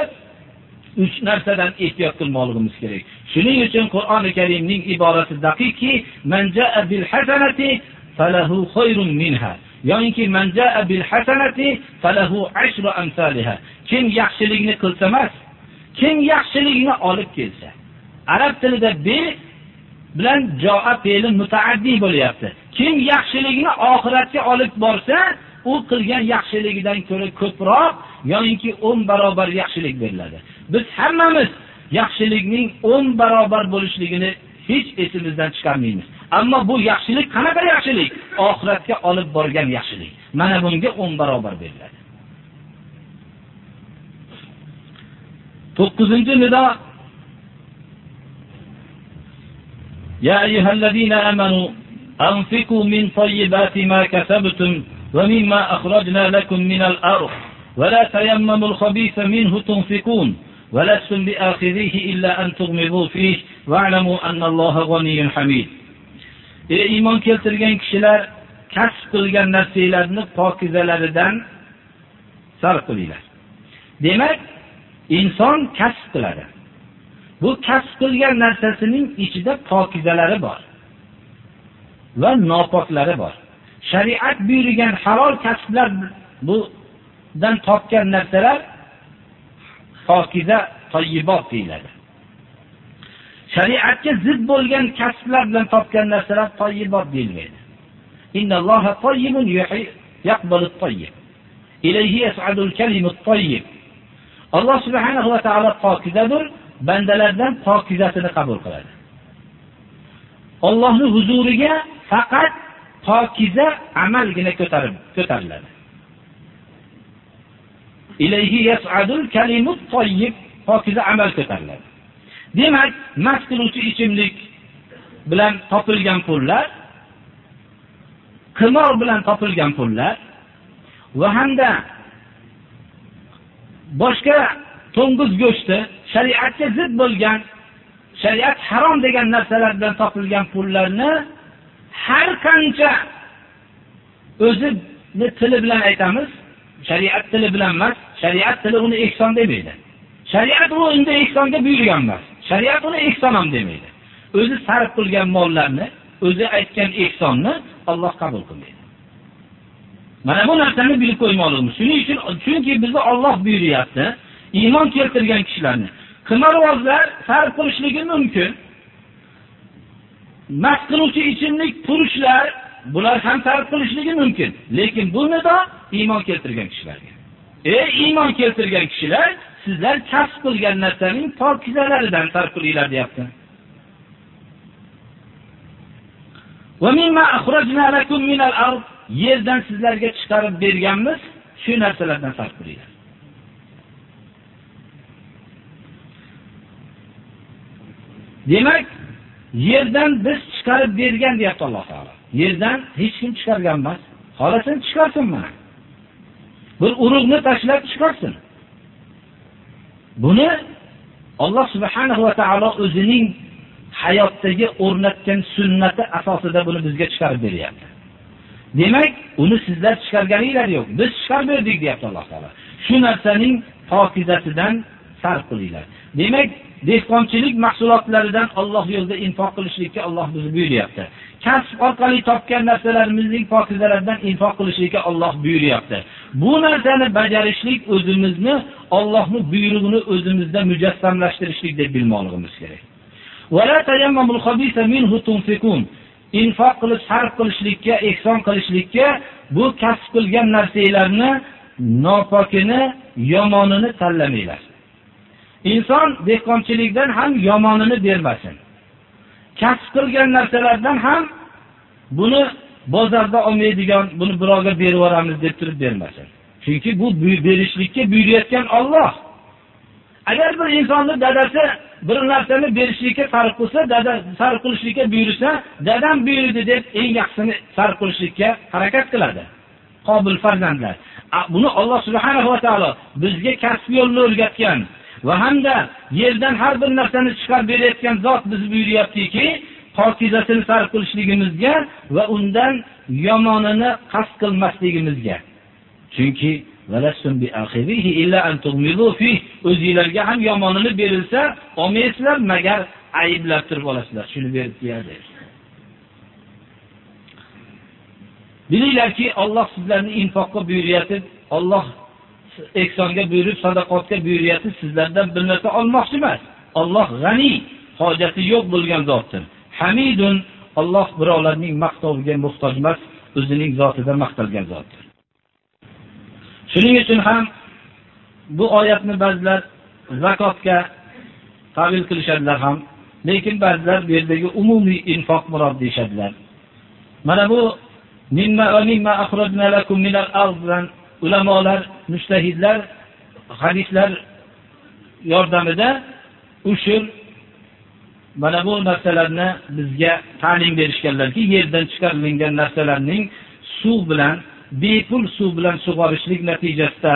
uch narsadan ehtiyot qilmoqligimiz kerak. Shuning uchun Qur'oni Karimning iborasi daqiqki, man ja'a bil hasanati falahu khayrun minha. Ya'ni, man ja'a bil hasanati falahu ashru amsalha. Kim yaxshilikni qilsa emas, kim yaxshilikni olib kelsa. Arab tilida bi bilan jo'a fe'li mutaaddi bo'lyapti. Kim yaxshiligini oxiratga olib borsa, u qilgan yaxshiligidan ko'ra ko'proq yoki 10 barobar yaxshilik beriladi. Biz hammamiz yaxshilikning 10 barobar bo'lishligini hech esimizdan chiqarmaymiz. Ammo bu yaxshilik qanaqa yaxshilik? Oxiratga olib borgan yaxshilik. Mana bunga 10 barobar beriladi. 9-nido Ya ayyuhallazina amanu أنفقوا من طيبات ما كسبتم ومما أخرجنا لكم من الأرض ولا تيمموا الخبيث منه تنفقون ولستم بآخذيه إلا أن تغمضوا فيه واعلموا أن الله غني حميد ey iymon keltirgan kishilar kasb qilgan narsalarni pokizalaridan sarf qilinglar demak inson kasb qiladi Bu kasb qilgan narsasining ichida pokizalari bor va nopoklari bor. Shariat buyurgan halol kasblar budan topgan narsalar pokiza toyibot deyiladi. Shariatga zid bo'lgan kasblar bilan topgan narsalar toyibot deyilmaydi. Innalloha toyyibun yaqbalu toyyib. Ilayhi yas'adul kalimut toyyib. Alloh subhanahu va taolo pokizadir, bandalardan pokizasini qabul qiladi. Allohning huzuriga faqat pokiza amalgina ko'tarib ko'tariladi. Ilayhi yas'adul kalimut tayyib pokiza amal ko'tariladi. Demak, mast qiluvchi ichimlik bilan topilgan pullar, qimor bilan topilgan pullar va hamda boshqa to'ng'iz go'shti shariatga zid bo'lgan, shariat harom degan narsalar bilan topilgan pullarni har qancha o'zini tili bilan aytamiz, shariat tili bilan emas, shariat tili uni ehson demaydi. Shariat u unda ehsonga buyurgan emas. Shariat uni ehson ham demaydi. O'zi sarf qilgan mollarni, o'zi aytgan ehsonni Alloh qabul qilmaydi. Mana bu narsani bilib qo'ymoqligimiz. Shuning uchun chunki bizni Alloh buyuryapti, iymon keltirgan kishilarni qimorvozlar sarf qilishligi mumkin. Mast qiluvchi ichimlik purushlar bular ham sarf qilishligi mumkin. Lekin bu nido iymon keltirgan kishilarga. Ey iymon keltirgan kishilar, sizlar kasb qilgan narsaning pokizalaridan sarf qilinglar deyapti. Va mimma akhrajna lakum min al-ard yerdan sizlarga chiqarib berganmiz, shu narsalardan sarf qilinglar. Demak, yerdan biz chiqarib bergan deyapti Alloh taolo. Yerdan hech kim chiqargan emas. Xolasin chiqarsin mana. Bir urug'ni tashlab chiqarsin. Buni Alloh subhanahu va taolo o'zining hayotdagi o'rnatgan sunnati asosida buni bizga chiqarib beryapti. Demak, uni sizlar chiqarganinglar yo'q. Biz chiqarib berdik deyapti Alloh taolo. Shu narsaning pokizasidan sarf qilinglar. Demak, dehqonchilik mahsulotlaridan Alloh yo'lida infoq qilishlikka Alloh bizni buyuryapti. Kasb orqali topgan narsalarimizning pokizalaridan infoq qilishlikka Alloh buyuryapti. Bu narsani bajarishlik o'zimizni Allohning buyrug'ini o'zimizda mujassamlashtirishlik deb bilmoqligimiz kerak. Wala tayammamul khabisa minhu tunfikun. Infoq qilib sarf qilishlikka, ehson qilishlikka bu kasb qilgan narsalarni nopokini, yomonini tanlamanglar. Inson dehqonchilikdan ham yomonini bermasin. Kasb qilgan narsalardan ham buni bozorda olmaydigan, buni birovga berib yuboramiz deb turib bermasin. Chunki bu berishlikka buyurayotgan Alloh. Agar bir insonni dadasi bir narsani berishlikka sarf qilsa, dada sarf qilishlikka buyursa, dadam buyurdi deb eng yaxshisini sarf qilishlikka harakat qiladi. Qobil farzandlar. Buni Alloh subhanahu va taolo bizga kasb yo'lini o'rgatgan. Va hamda yerdan har bir narsani chiqarib berayotgan zot bizni buyuryaptiki, pokizasini sarf qilishligimizga va undan yomonini qasd qilmasligimizga. Chunki o'zinglarga ham yomonini berilsa, olmaysizlar magar ayblab turib olasizlar. Shuni berib. Bilinglarki, Alloh sizlarni infoqqa buyuryapti. Alloh ehsonga buyurib, sadaqotga buyuryapti, sizlardan bir narsa olmoqchi emas. Alloh g'ani, hojati yo'q bo'lgan zotdir. Hamidun, Alloh birovlarning maqtoviga muhtoj emas, o'zining zotida maqtalgan zotdir. Shuning uchun ham bu oyatni ba'zilar zakotga tavil qilishadilar ham, lekin ba'zilar bu yerdagi umumiy infoq murod deyishadilar Mana bu mimma va mimma akhrajna lakum ulamolar, mujtahidlar hadislar yordamida ushur mana bu narsalarni bizga ta'lim berishganlarki, yerdan chiqarilgan narsalarning suv bilan bepul suv bilan sug'orishlik natijasida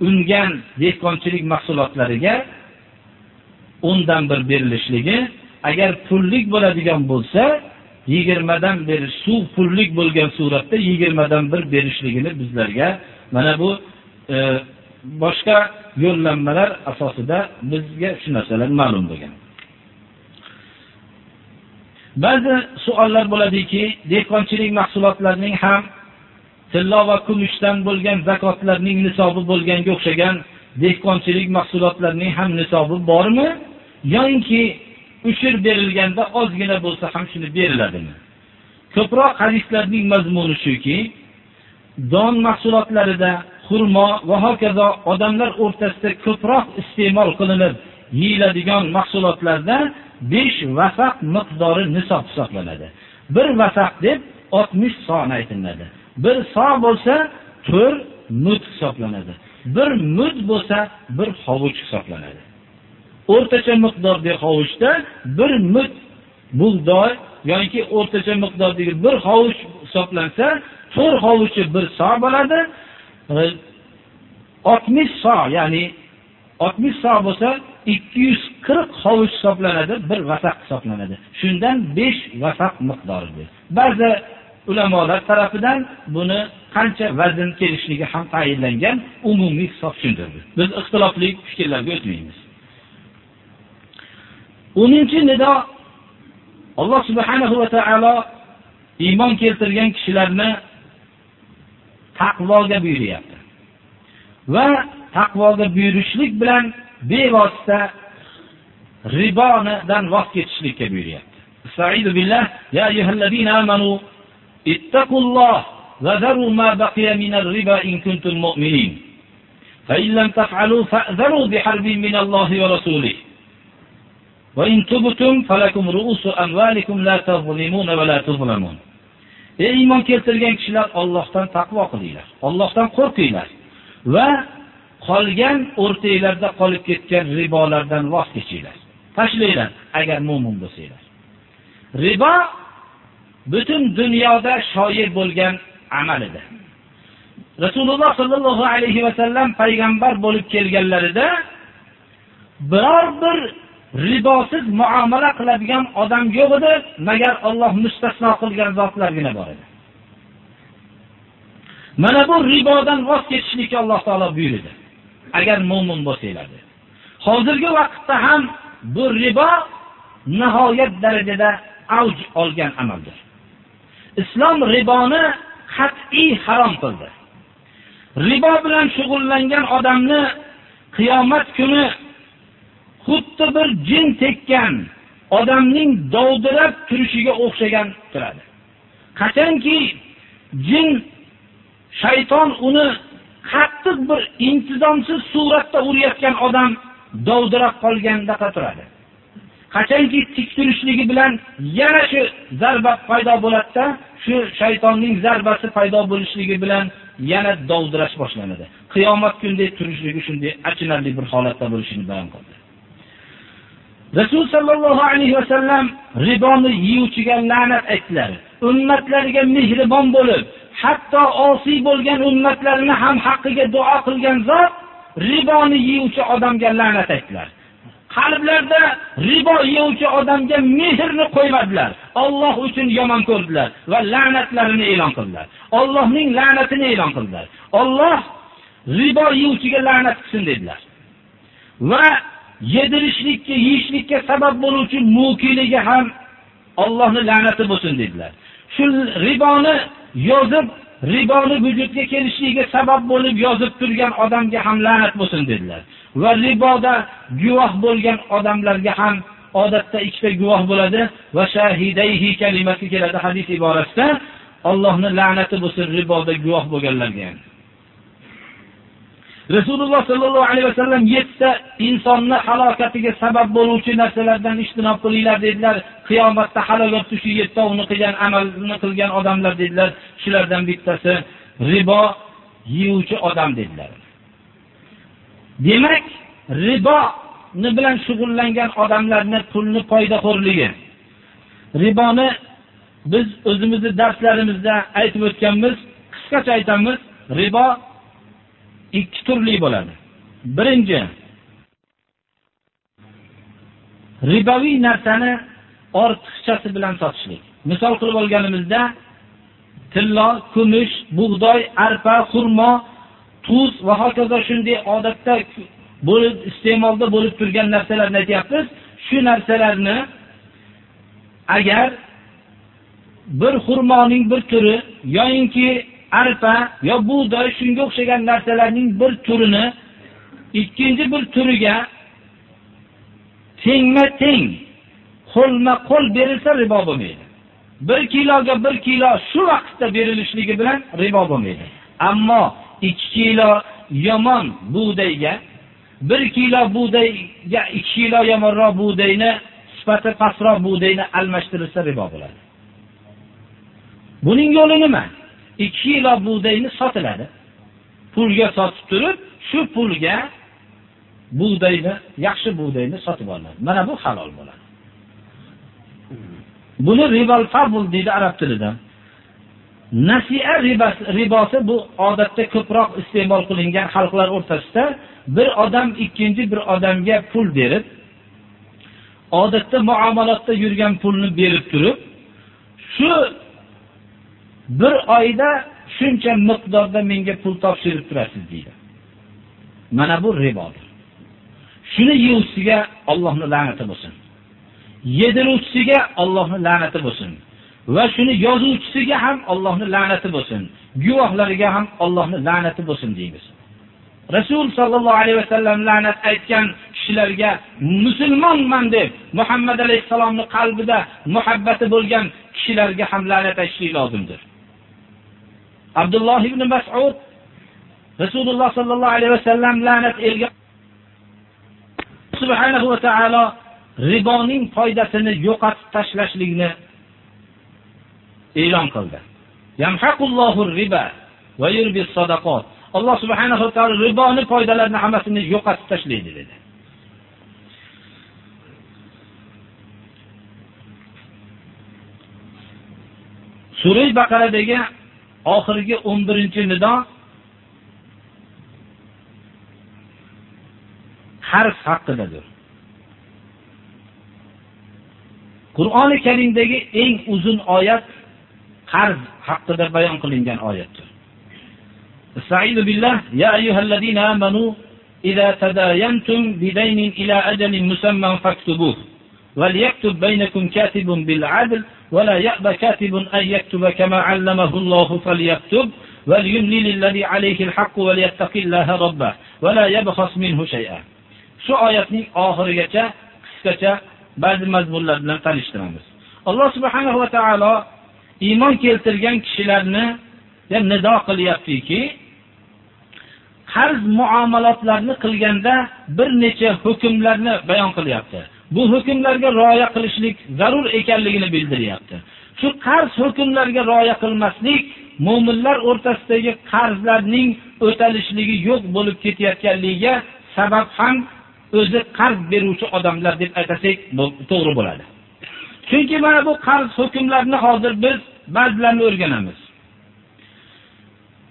ungan dehqonchilik mahsulotlariga undan bir berilishligi agar pullik bo'ladigan bo'lsa yigirmadan bir suv pullik bo'lgan suratda yigirmadan bir berishligini bizlarga Mana bu e, boshqa yo'llanmalar asosida bizga shu narsalar ma'lum bo'lgan. Ba'zi savollar bo'ladiki, dehqonchilik mahsulotlarining ham tilla va kumushdan bo'lgan zakotlarning nisobi bo'lganga o'xshagan dehqonchilik mahsulotlarining ham nisobi bormi? yoinki ushir berilganda ozgina bo'lsa ham shuni beriladimi? Ko'proq hadislarning mazmuni shuki, don mahsulotlarida xurmo va hokazo odamlar o'rtasida ko'proq iste'mol qilinib yeyiladigan mahsulotlarda 5 vasaq miqdori nisob hisoblanadi. Bir vasaq deb 60 son aytiladi. Bir so bo'lsa 4 mud hisoblanadi. Bir mud bo'lsa bir hovuch hisoblanadi. O'rtacha miqdordagi hovuchda bir mud bug'doy yoki o'rtacha miqdordagi bir hovuch hisoblansa, to'r hovuchi bir so bo'ladi. 60 so, ya'ni 60 so bo'lsa 240 hovuch hisoblanadi, bir vasaq hisoblanadi. Shundan 5 vasaq miqdori Ba'zi ulamolar tarafidan buni qancha vazn kelishligi ham tayinlangan umumiy hisob shundir. Biz ixtilofli fikrlarga o'tmaymiz. 10-nido Alloh subhanahu va taolo iymon keltirgan kishilarni taqvoga buyuryapti. Va taqvoga buyurishlik bilan bevosita ribonidan voz kechishlikka buyuryapti. Estaizu billah ya ayyuhallazina amanu ittaqulloh va zaru ma baqiya minar riba in kuntum mu'minin. فإن لم تفعلوا فأذروا بحرب من الله ورسوله وإن تبتم فلكم رؤوس أموالكم لا تظلمون ولا تظلمون ey iymon keltirgan kishilar Allohdan taqvo qilinglar. Allohdan qo'rqinglar. Va qolgan o'rtanglarda qolib ketgan ribolardan voz kechinglar. Tashlanglar agar mo'min bo'lsanglar. Ribo butun dunyoda shoir bo'lgan amal edi. Rasululloh sollallohu alayhi vasallam payg'ambar bo'lib kelganlarida biror bir ribosiz muomala qiladigan odam yo'q edi. Magar Alloh mustasno qilgan zotlargina bor edi. Mana bu ribodan voz kechishlikka alloh taolo buyurdi. Agar mo'min bo'lsanglar hozirgi vaqtda ham bu ribo nihoyat darajada avj olgan amaldir. Islom riboni qat'iy harom qildi. Ribo bilan shug'ullangan odamni qiyomat kuni xuddi bir jin tekkan odamning dovdirab turishiga o'xshagan turadi. Qachonki jin shayton uni qattiq bir intizomsiz suratda urayotgan odam dovdirab qolgandaqa turadi. Qachonki tik turishligi bilan yana shu zarba paydo bo'ladida shu shaytonning zarbasi paydo bo'lishligi bilan yana dovdirash boshlanadi. Qiyomat kunidek turishligi shunday achinarli bir holatda bo'lishini bayon qildi. Rasul sallallohu alayhi vasallam riboni yeyuvchiga la'nat aytdilar. Ummatlariga mehribon bo'lib hatto osiy bo'lgan ummatlarini ham haqqiga duo qilgan zot riboni yeyuvchi odamga la'nat aytdilar. Qalblarda ribo yeyuvchi odamga mehrni qo'ymadilar. Alloh uchun yomon ko'rdilar va la'natlarini e'lon qildilar. Allohning la'natini e'lon qildilar. Alloh ribo yeyuvchiga la'nat qilsin dedilar. Va yedirishlikka yeyishlikka sabab bo'luvchi mukiyligi ham Allohning la'nati bo'lsin dedilar. Shu riboni yozib riboni vujudga kelishligiga sabab bo'lib yozib turgan odamga ham la'nat bo'lsin dedilar. Va riboda guvoh bo'lgan odamlarga ham odatda ikkita guvoh bo'ladi. Va shahidayhi kalimasi keladi hadis iborasida. Allohning la'nati bo'lsin riboda guvoh bo'lganlarga rasululloh sallallohu alayhi vasallam yettita insonni halokatiga sabab bo'luvchi narsalardan ijtinob qilinglar dedilar. Qiyomatda halokatga shu uni qilgan amalni qilgan odamlar dedilar. Shulardan bittasi ribo yeyuvchi odam dedilar. Demak riboni bilan shug'ullangan odamlarni pulni foydaxo'rligi riboni biz o'zimizni darslarimizda aytib o'tganmiz qisqacha aytamiz ribo ikki turli bo'ladi. Birinchi ribaviy narsani ortiqchasi bilan sotishlik. Misol qilib olganimizda tillo kumush bug'doy arpa xurmo tuz va hokazo shunday odatda bo'lib iste'molda bo'lib turgan narsalarni aytyapmiz. Shu narsalarni agar bir xurmoning bir turi yoyinki arpa yo bug'doy shunga o'xshagan narsalarning bir turini ikkinchi bir turiga tengma teng qo'lma qo'l berilsa ribo bo'lmaydi. Bir kiloga bir kilo shu vaqtda berilishligi bilan ribo bo'lmaydi. Ammo ikki kilo yomon bug'doyga bir kilo bug'doyga ikki kilo yomonroq bug'doyni sifati pastroq bug'doyni almashtirilsa ribo bo'ladi. Buning yo'li nima? 2 kilo bug'doyni sotiladi. Pulga sotib turib shu pulga bug'doyni yaxshi bug'doyni sotib oladi. mana bu halol bo'ladi. Buni ribal farbul deydi arab tilida nasiya ribosi bu odatda ko'proq iste'mol qilingan xalqlar o'rtasida bir odam ikkinchi bir odamga pul berib odatda muomalatda yurgan pulni berib turib shu bir oyda shuncha miqdorda menga pul topshirib turasiz deydi. Mana bu ribodir. Shuni yeyuvchisiga ollohni la'nati bo'lsin. Yediruvchisiga ollohni la'nati bo'lsin. Va shuni yozuvchisiga ham Allohning la'nati bo'lsin, guvohlariga ham Allohning la'nati bo'lsin deymiz. Rasul sallallohu alayhi vasallam la'nat aytgan kishilarga musulmonman deb Muhammad alayhisalomning qalbida muhabbati bo'lgan kishilarga ham la'nat aytishlik lozimdir. Abdulloh ibn Mas'ud Rasululloh sallallohu alayhi vasallam la'nat elga subhanahu va taolo riboning foydasini yo'qotib tashlashlikni e'lon qildi. Yamhaqullohu riba va yurbi sadaqat. Alloh subhanahu va taolo riboni foydalarini hammasini yo'qotib tashlaydi dedi. Sura Baqaradagi oxirgi 11-nido harf haqidadir. Qur'oni Karimdagi eng uzun oyat qarz haqida bayon qilingan oyatdir. Estaizu billah ya ayyuhallazina amanu idza tadayantum bidaynin ila ajalin musamman faktubuh وليكتب بينكم كاتب بالعدل ولا يأبى كاتب أن يكتب كما علمه الله فليكتب وليملي للذي عليه الحق وليتق الله ربه ولا يبخس منه شيئا shu oyatning oxirigacha qisqacha ba'zi mazmunlar bilan tanishtiramiz. Alloh subhanahu va taolo iymon keltirgan kishilarni nido qilyaptiki, qarz muomalotlarni qilganda bir necha hukmlarni bayon qilyapti. Bu hukmlarga rioya qilishlik zarur ekanligini bildiryapti. Shu qarz hukmlarga rioya qilmaslik mu'minlar o'rtasidagi qarzlarning o'talishligi yo'q bo'lib ketayotganligiga sabab ham o'zi qarz beruvchi odamlar deb aytasak to'g'ri bo'ladi. Chunki mana bu qarz hukmlarini hozir biz ba'zilarini o'rganamiz.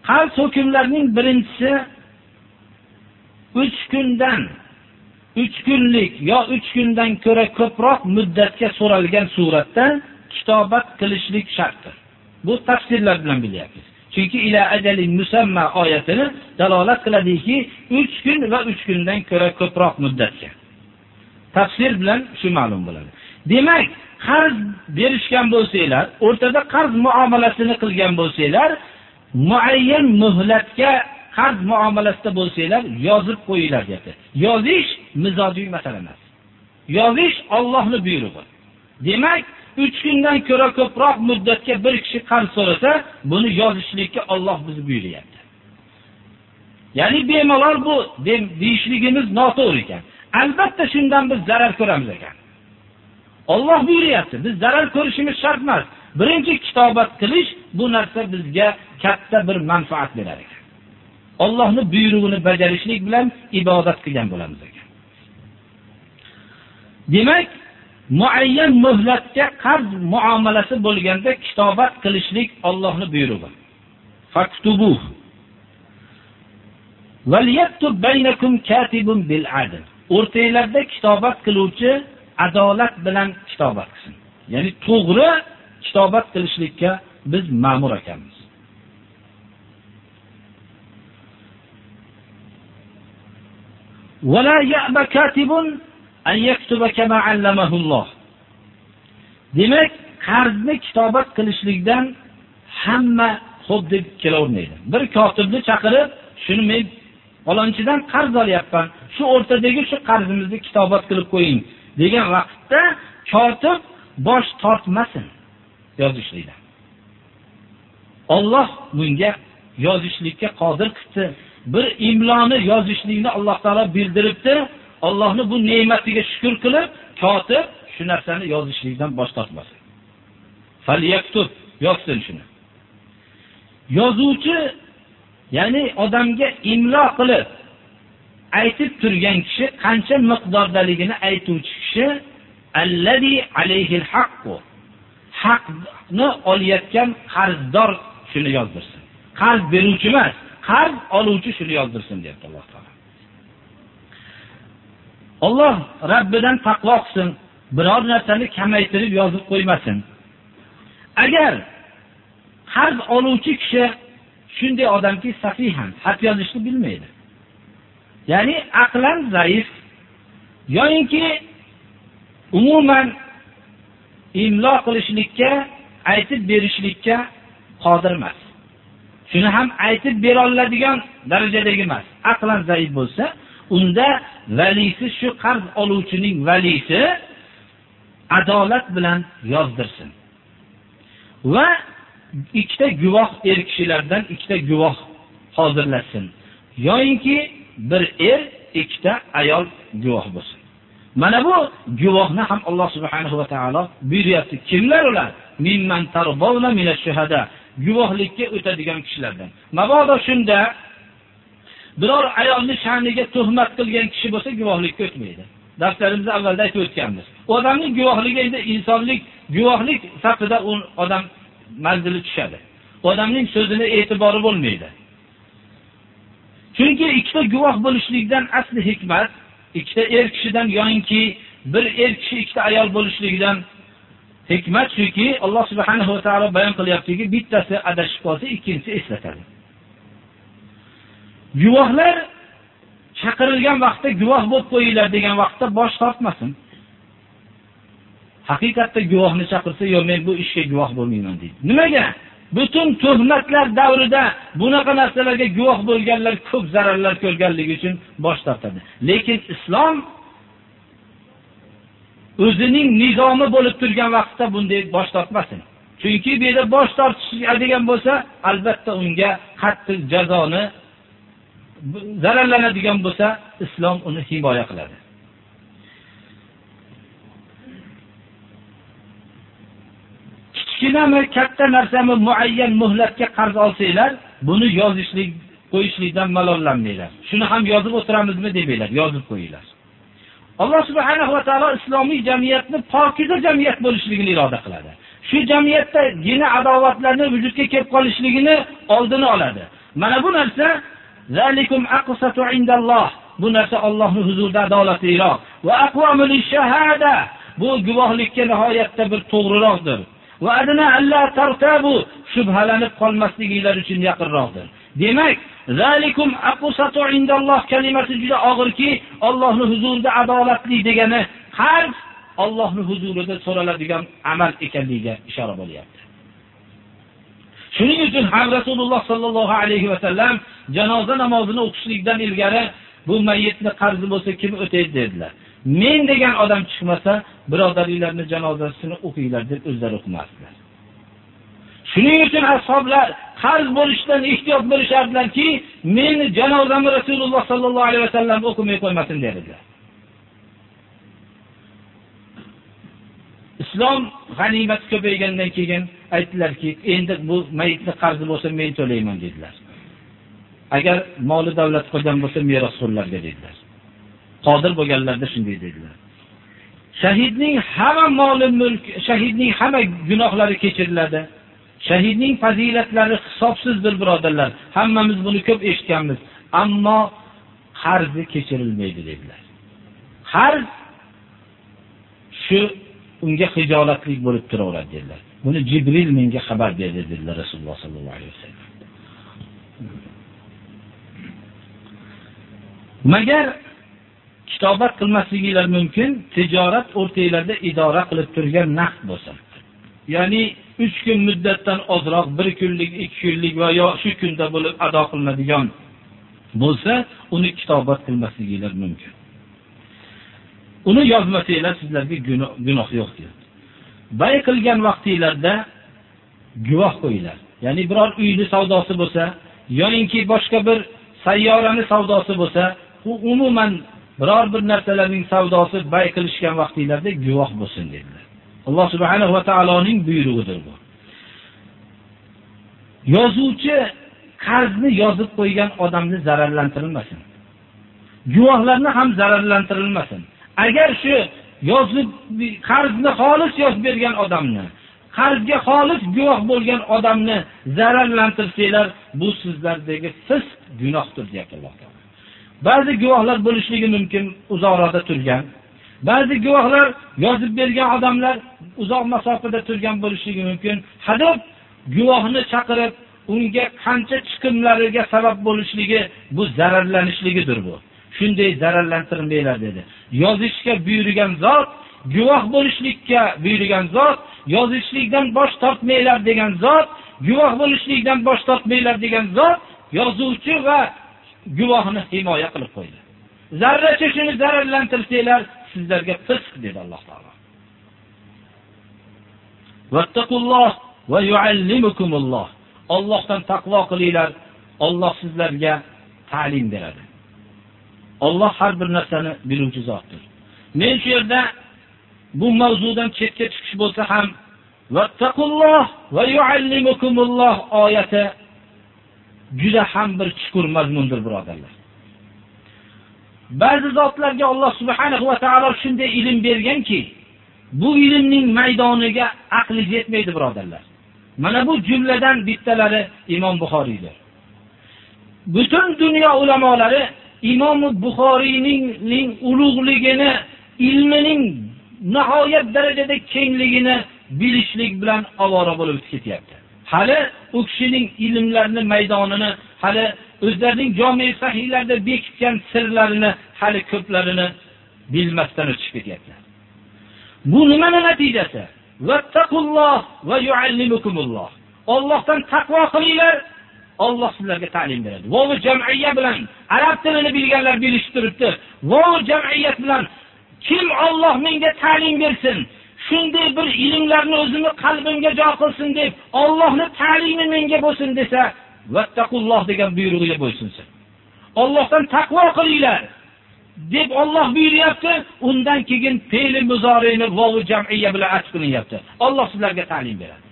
Qarz hukmlarining birinchisi 3 kundan 3 kunlik yo 3 kundan ko'ra ko'proq muddatga so'ralgan suratda kitobat qilishlik shartdir. Bu tafsirlar bilan bilyapmiz. Chunki ila ajalin musamma oyatini dalolat qiladiki, 3 kun va 3 kundan ko'ra ko'proq muddatga. Tafsir bilan shu ma'lum bo'ladi. Demak, qarz berishgan bo'lsanglar, o'rtada qarz muomalasini qilgan bo'lsanglar, muayyan muhlatga qarz muomalasida bo'lsanglar, yozib qo'yinglar deyapti. Yozish mizojiy masala emas. Yozish Allohning buyrug'i. Demak, 3 kundan ko'ra ko'proq muddatga bir kishi qarz so'rasa, buni yozishlikka Alloh bizni buyuryapti. Ya'ni bemalol bu deyishligimiz noto'g'ri ekan. Albatta shundan biz zarar ko'ramiz ekan. Alloh buyuryapti, biz zarar ko'rishimiz shart emas. Birinchi kitobat qilish bu narsa bizga katta bir manfaat berar ekan. Allohning buyrug'ini bajarishlik bilan ibodat qilgan bo'lamiz ekan. Demak, muayyan muhlatga qarz muomalasi bo'lganda kitobat qilishlik Allohning buyrug'i. Faktubu Waliyaktub baynakum katibun bil adl. O'rtanglarda kitobat qiluvchi adolat bilan kitobat qilsin. Ya'ni to'g'ri kitobat qilishlikka biz ma'mur ekanmiz. ولا يأبى كاتب demak qarzni kitobat qilishlikdan hamma xo'p deb kelavermaydi bir kotibni chaqirib shuni men falonchidan qarz olyapman shu o'rtadagi shu qarzimizni kitobat qilib qo'ying degan vaqtda kotib bosh tortmasin yozishlikdan olloh bunga yozishlikka qodir qilibdi bir imloni yozishlikni alloh taolo bildiribdi Allohni bu ne'matiga shukr qilib kotib shu narsani yozishlikdan bosh tortmasin falyaktub yozsin shuni. Yozuvchi ya'ni odamga imlo qilib aytib turgan kishi qancha miqdordaligini aytuvchi kishi allazi alayhil haqqu haqni olayotgan qarzdor shuni yozdirsin. Qarz beruvchi emas qarz oluvchi shuni yozdirsin deyapti alloh taolo. Alloh rabbidan taqvo qilsin biror narsani kamaytirib yozib qo'ymasin agar qarz oluvchi kishi shunday odamki safihan xat yozishni bilmaydi ya'ni aqlan zaif yoyinki umuman imlo qilishlikka aytib berishlikka qodir emas. Shuni ham aytib bera oladigan darajadagi emas. Aqlan zaif bo'lsa, unda valisi shu qarz oluvchining valisi adolat bilan yozdirsin. Va ikkita guvoh er kishilardan ikkita guvoh hozirlasin. Yo'inki bir er, ikkita ayol guvoh bo'lsin. Mana bu guvohni ham Alloh subhanahu va taolo buyuryapti. Kimlar ular? Mimman tarbawna minash shuhada. Guvohlikka o'tadigan kishilardan. Mabodo shunda biror ayolni sha'niga tuhmat qilgan kishi bo'lsa guvohlikka o'tmaydi. Darslarimizda avvalda aytib o'tganmiz. Odamning guvohligi endi insonlik guvohlik safida u odam manzili tushadi. Odamning so'zini e'tibori bo'lmaydi. Chunki ikkita guvoh bo'lishlikdan asli hikmat ikkita er kishidan yoinki bir er kishi ikkita ayol bo'lishligidan hikmat shuki Alloh subhanahu va taolo bayon qilyaptiki, bittasi adashib qolsa, ikkinchisi eslatadi. Guvohlar chaqirilgan vaqtda guvoh bo'lib qo'yinglar degan vaqtda bosh tortmasin. Haqiqatda guvohni chaqirsa, "Yo'q, men bu ishga guvoh bo'lmayman" deydi. Nimaga? Butun tuhmatlar davrida bunaqa narsalarga guvoh bo'lganlar ko'p zararlar ko'rganligi uchun bosh tortadi. Lekin islom o'zining nizomi bo'lib turgan vaqtda bunday bosh tortmasin. Chunki bu yerda bosh tortishadigan bo'lsa, albatta unga qattiq jazoni zararlanadigan bo'lsa, islom uni himoya qiladi. kichkinami katta narsami muayyan muhlatga qarz olsanglar, buni yozishlik qo'yishlikdan malollanmanglar. Shuni ham yozib o'tiramizmi demanglar, yozib qo'yinglar. Alloh subhanahu va taolo islomiy jamiyatni pokiza jamiyat bo'lishligini iroda qiladi. Shu jamiyatda gina adovatlarni vujudga kelib qolishligini oldini oladi. Mana bu narsa zalikum aqsatu indalloh. Bu narsa Allohning huzurida adolatliroq va aqwamu shahada. Bu guvohlikka nihoyatda bir to'g'riroqdir. va adna alla tartabu shubhalanib qolmasliginglar uchun yaqinroqdir. Demak, zalikum aqsatu indalloh kalimasi juda og'irki, Allohning huzurida adolatli degani har Allohning huzurida so'raladigan amal ekanligiga ishora bo'lyapti. Shuning uchun ham Rasululloh sallallohu alayhi va sallam janoza namozini o'qishlikdan ilgari bu mayyitni qarzi bo'lsa kim o'taydi dedilar. Men degan odam chiqmasa, birodarlarni janozasini o'qinglar deb o'zlari o'qimasdilar. Shuning uchun ashoblar qarz bo'lishdan ehtiyot bo'lishardilarki, meni janozamni Rasululloh sallallohu alayhi vasallam o'qimay qo'ymasin dedilar. Islom g'animat ko'paygandan keyin aytdilarki, endi bu mayitni qarzi bo'lsa men to'layman dedilar. Agar moli davlat qolgan bo'lsa merosxo'rlarga dedilar. Qodir bo'lganlarda shunday dedilar. Shahidning hamma moli mulk, shahidning hamma gunohlari kechiriladi. Shahidning fazilatlari hisobsizdir, birodarlar. Hammamiz buni ko'p eshitganmiz, ammo qarzi kechirilmaydi dedilar. Qarz shu unga xijolatlik bo'lib turaveradi dedilar. Buni Jibril menga xabar berdi dedilar Rasululloh sollallohu alayhi vasallam. Magar kitobat qilmasliginglar mumkin, tijorat o'rtanglarda idora qilib turgan naqd bo'lsa. Ya'ni 3 kun muddatdan ozroq, 1 kunlik, 2 kunlik va yo shu kunda bo'lib ado qilinadigan bo'lsa, uni kitobat qilmasliginglar mumkin. Uni yozmasanglar sizlarga gunoh yo'q deydi. Bay qilgan vaqtinglarda guvoh qo'yinglar. Ya'ni biror uyni savdosi bo'lsa, yo'inki boshqa bir sayyorani savdosi bo'lsa, u umuman biror bir narsalarning savdosi bay qilishgan vaqtinglarda guvoh bo'lsin dedilar. Alloh subhanahu va taoloning buyrug'idir bu. Yozuvchi qarzni yozib qo'ygan odamni zararlantirilmasin. Guvohlarni ham zararlantirilmasin. Agar shu yozib qarzni xolis yozib bergan odamni, qarzga xolis guvoh bo'lgan odamni zararlantirsanglar, bu sizlardagi fisq gunohdir deyapti Alloh taolo. Ba'zi guvohlar bo'lishligi mumkin uzoqroqda turgan. Ba'zi guvohlar yozib bergan odamlar uzoq masofada turgan bo'lishligi mumkin. Hadab guvohni chaqirib, unga qancha chiqimlariga sabab bo'lishligi bu zararlanishligidir bu. Shunday zararlantirmanglar dedi. Yozishga buyurgan zot, guvoh bo'lishlikka buyurgan zot yozishlikdan bosh tortmanglar degan zot, guvoh bo'lishlikdan bosh tortmanglar degan zot yozuvchi va guvohni himoya qilib qo'ydi. Zarracha shuni zararlantirsanglar, sizlarga fisq dedi Alloh taolo. Vattaqulloh va yuallimukumulloh. Allohdan taqvo qilinglar. Alloh sizlarga ta'lim beradi. Alloh har bir narsani biluvchi zotdir. Men shu yerda bu mavzudan chetga chiqish bo'lsa ham vattaqulloh va yuallimukumulloh oyati juda ham bir chuqur mazmundir birodarlar. Ba'zi zotlarga Alloh subhanahu va taolo shunday ilm berganki, bu ilmning maydoniga aqli yetmaydi birodarlar. Mana bu jumladan bittalari Imom Buxoriydir. Butun dunyo ulamolari Imom Buxoriyning ulug'ligini, ilmining nihoyat darajada kengligini bilishlik bilan avora bo'lib ketyapti. Hali u kishining ilmlarini maydonini, hali o'zlarining jami sahiylarda bekitgan sirlarini hali ko'plarini bilmasdan o'tib ketyaptilar. Bu nimaning natijasi? Vattaqulloh va yuallimukumulloh. Allohdan taqvo qilinglar, Alloh sizlarga ta'lim beradi. Vovi jam'iyya bilan arab tilini bilganlar bilishib turibdi. Vovi jamiyat bilan kim Alloh menga ta'lim bersin, shunday bir ilmlarni o'zimni qalbimga jo qilsin deb Allohning ta'limi menga bo'lsin desa, vattaqulloh degan buyrug'iga bo'ysunsin. Allohdan taqvo qilinglar deb Alloh buyuryapti. Undan keyin fe'li muzorini vovi jamiyya bilan atf qilinyapti. Alloh sizlarga ta'lim beradi.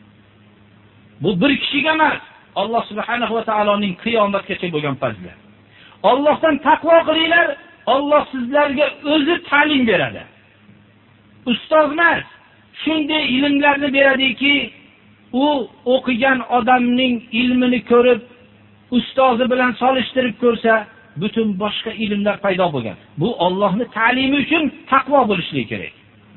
Bu bir kishiga emas, Alloh subhanahu va taoloning qiyomatgacha bo'lgan fazli. Allohdan taqvo qilinglar, Alloh sizlarga o'zi ta'lim beradi. Ustoz emas, shunday ilmlarni beradiki, u o'qigan odamning ilmini ko'rib, ustozi bilan solishtirib ko'rsa, butun boshqa ilmlar paydo bo'lgan. Bu Allohning ta'limi uchun taqvo bo'lishligi kerak.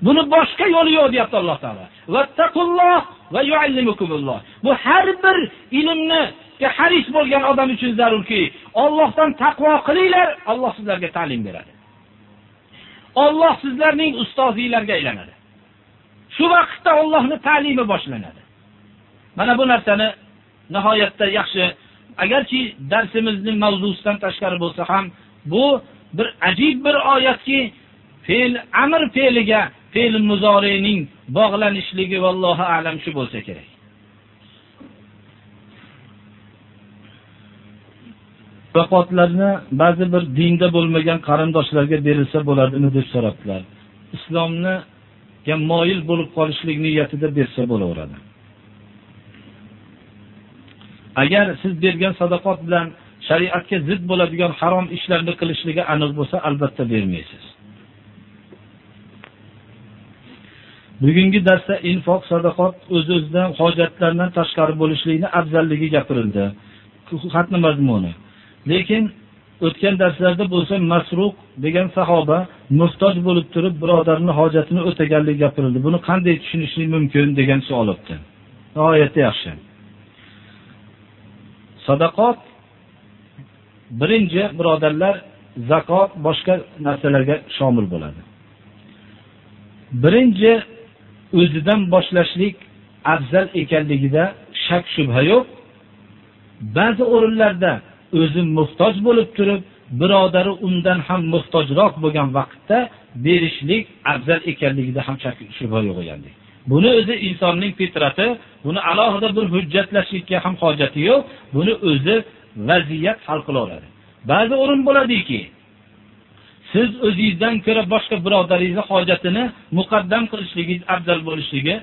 Buni boshqa yo'li yo'q deyapti Alloh taolo. Vattaqulloh va yuallimukumulloh. Bu har bir ilmni e, haris bo'lgan odam uchun zarurki, Allohdan taqvo qilinglar, Alloh sizlarga ta'lim beradi. Alloh sizlarning ustozinglarga aylanadi. Shu vaqtda Allohning ta'limi boshlanadi. Mana bu narsani nihoyatda yaxshi agarchi darsimizning mavzusidan tashqari bo'lsa ham bu bir ajib bir oyatki fe'l amr fe'liga fe'l muzorining bog'lanishligi vallohu a'lam shu bo'lsa kerak. zakotlarni ba'zi bir dinda bo'lmagan qarindoshlarga berilsa bo'ladimi deb so'rabdilar. Islomni moyil bo'lib qolishlik niyatida bersa bo'laveradi. Agar siz bergan sadaqat bilan shariatga zid bo'ladigan harom ishlarni qilishligi aniq bo'lsa, albatta bermaysiz. Bugungi darsda infoq, sadaqot o'z-o'zidan hojatlardan tashqari bo'lishlikni afzalligi gapirildi. Xatni mazmuni. Lekin o'tgan darslarda bo'lsa Masruq degan sahoba muhtoj bo'lib turib birodarning hojatini o'taganligi gapirildi. Buni qanday tushunishlik mumkin degan savol o'tdi. Nihoyatda yaxshi. sadaqot birinchi birodarlar zakot boshqa narsalarga shomil bo'ladi. Birinchi o'zidan boshlashlik afzal ekanligida shak shubha yo'q. Ba'zi o'rinlarda o'zi muhtoj bo'lib turib, birodari undan ham muhtojroq bo'lgan vaqtda berishlik afzal ekanligida ham shak shubha yo'q ekandik. Buni o'zi insonning fitrati, buni alohida bir hujjatlashlikka ham hojati yo'q. Buni o'zi vaziyat hal qilaveradi. Ba'zi o'rin bo'ladiki, siz o'zingizdan ko'ra boshqa birodaringizni hojatini muqaddam qilishligingiz afzal bo'lishligi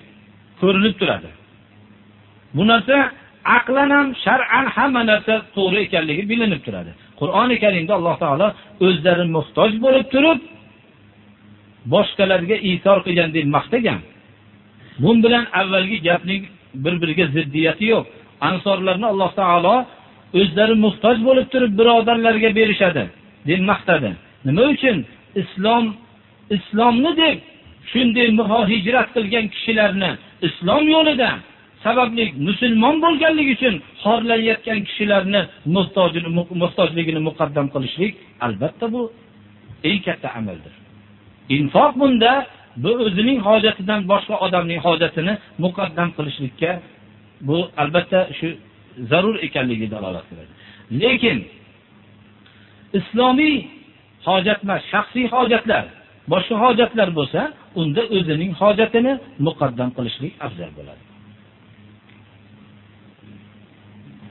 ko'rinib turadi. Bu narsa aqlan ham, shar'an hamma narsa to'g'ri ekanligi bilinib turadi. Qur'oni Karimda Alloh taolo o'zlari muhtoj bo'lib turib, boshqalarga isor qilgan deb maqtagan. bu bilan avvalgi gapning bir-biriga ziddiyati yo'q. Ansorlarni Alloh taolo o'zlari muhtoj bo'lib turib birodarlarga berishadi deb maqtadi. Nima uchun? Islom islomni deb shunday hijrat qilgan kishilarni islom yo'lida sababli musulmon bo'lganligi uchun xorlanayotgan kishilarni muhtojini muhtojligini muqaddam qilishlik albatta bu eng katta amaldir. Infoq bunda bu o'zining hojatidan boshqa odamning hojatini muqaddam qilishlikka bu albatta shu zarur ekanligi dalolat qiladi. Lekin islomiy hojat emas, shaxsiy hojatlar, boshqa hojatlar bo'lsa, unda o'zining hojatini muqaddam qilishlik afzal bo'ladi.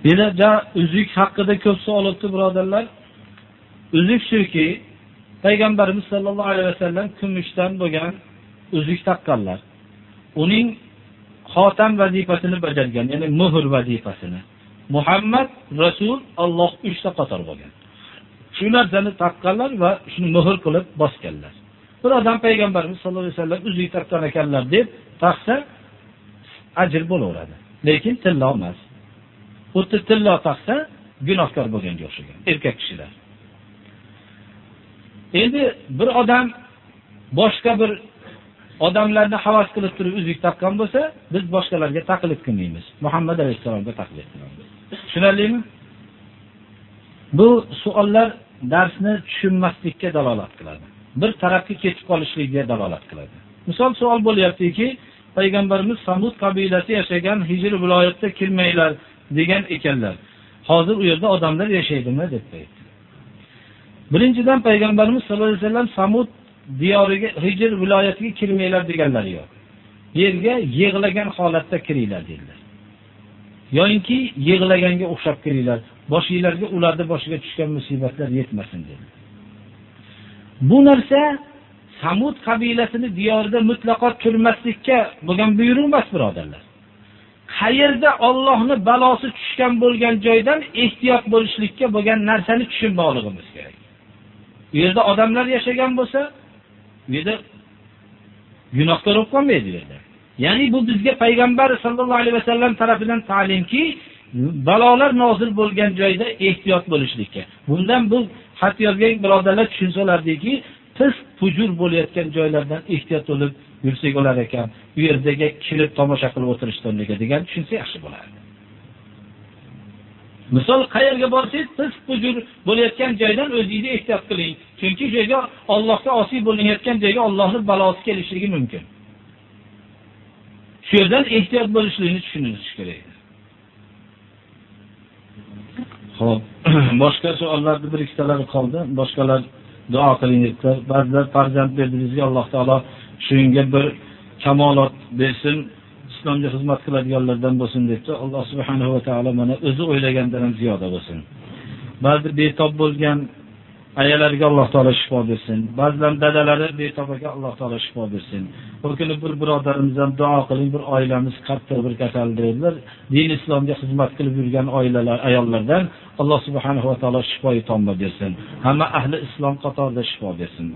Yana uzuk haqida ko'p savol o'tdi birodarlar. Uzuk shuki, payg'ambarimiz sollallohu alayhi vasallam kumushdan bo'lgan uzuk taqqanlar. Uning xotam vazifasini bajargan, ya'ni muhr vazifasini. Muhammad Rasul Alloh uchta qator bo'lgan. Shu narsani taqqanlar va shuni muhr qilib bosganlar. Bir odam payg'ambarimiz sollallohu alayhi vasallam uzuk taqqan ekanlar deb taqsa ajr bo'laveradi. Lekin tilla emas. Xuddi tilla taqsa gunohkor bo'lganga o'xshagan erkak kishilar. Endi bir odam boshqa bir odamlarni havas qilib turib uzuk taqqan bo'lsa, biz boshqalarga taqlid qilmaymiz. Muhammad alayhissalomga taqlid qilamiz. Tushunarlimi? Bu savollar darsni tushunmaslikka dalolat qiladi. Bir tarafga ketib qolishlikka dalolat qiladi. Misol savol bo'lyaptiki, payg'ambarimiz Samud qabilasi yashagan Hijr viloyatiga kirmanglar degan ekanlar. Hozir u yerda odamlar yashaydimi deb aytdi. Birinchidan payg'ambarimiz sollallohu alayhi vasallam Samud diyoriga Hijr viloyatiga kirmanglar deganlari yo'q. Yerga yig'lagan holatda kiringlar dedilar. yoyinki yig'laganga o'xshab kiringlar. Boshingizlarga ularni boshiga tushgan musibatlar yetmasin dedi. Bu narsa Samud qabilasini diyorida mutlaqo turmaslikka bo'lgan buyruq emas, birodarlar. Qayerda Allohning balosi tushgan bo'lgan joydan ehtiyot bo'lishlikka bo'lgan narsani tushunmoqligimiz kerak. U yerda odamlar yashagan bo'lsa, u yerda gunohkor bo'lib qolmaydi yerda. Ya'ni bu bizga payg'ambar sollallohu alayhi vasallam tarafidan ta'limki, balolar nozil bo'lgan joyda ehtiyot bo'lishlikka. Bundan bu xat yozgan birodarlar tushunsalardiki, pis fujur bo'layotgan joylardan ehtiyot bo'lib yursak bo'lar ekan. U yerdagi kirib tomosha qilib o'tirishdan degan tushunsa yaxshi bo'lardi. Misol qayerga borsangiz, pis fujur bo'layotgan joydan o'zingizni ehtiyot qiling. Chunki joyga Allohga osiy bo'linayotgan joyga Allohning balosi kelishligi mumkin. Shu yerdan ehtiyot bo'lishlikni tushunish kerak. Xo'p, boshqa savollarni bir ikkitalari qoldi. Boshqalar duo qiling. Ba'zilar farzand berdingizga Alloh taolo shunga bir kamolot bersin, islomga xizmat qiladiganlardan bo'lsin debdi. Alloh subhanahu va taolo mana o'zi o'ylagandan ham ziyoda bo'lsin. Ba'zi betob bo'lgan ayalarga Alloh taolo shifo bersin. Ba'zilar dadalari betob Alloh taolo shifo bersin. Bir kuni bir birodarimiz ham duo qiling, bir oilamiz qattiq bir kasal dedilar. Din islomga xizmat qilib yurgan oilalar, ayollardan Alloh subhanahu va taolo shifoi tomba bersin. Hamma ahli islom qatorida shifo bersin.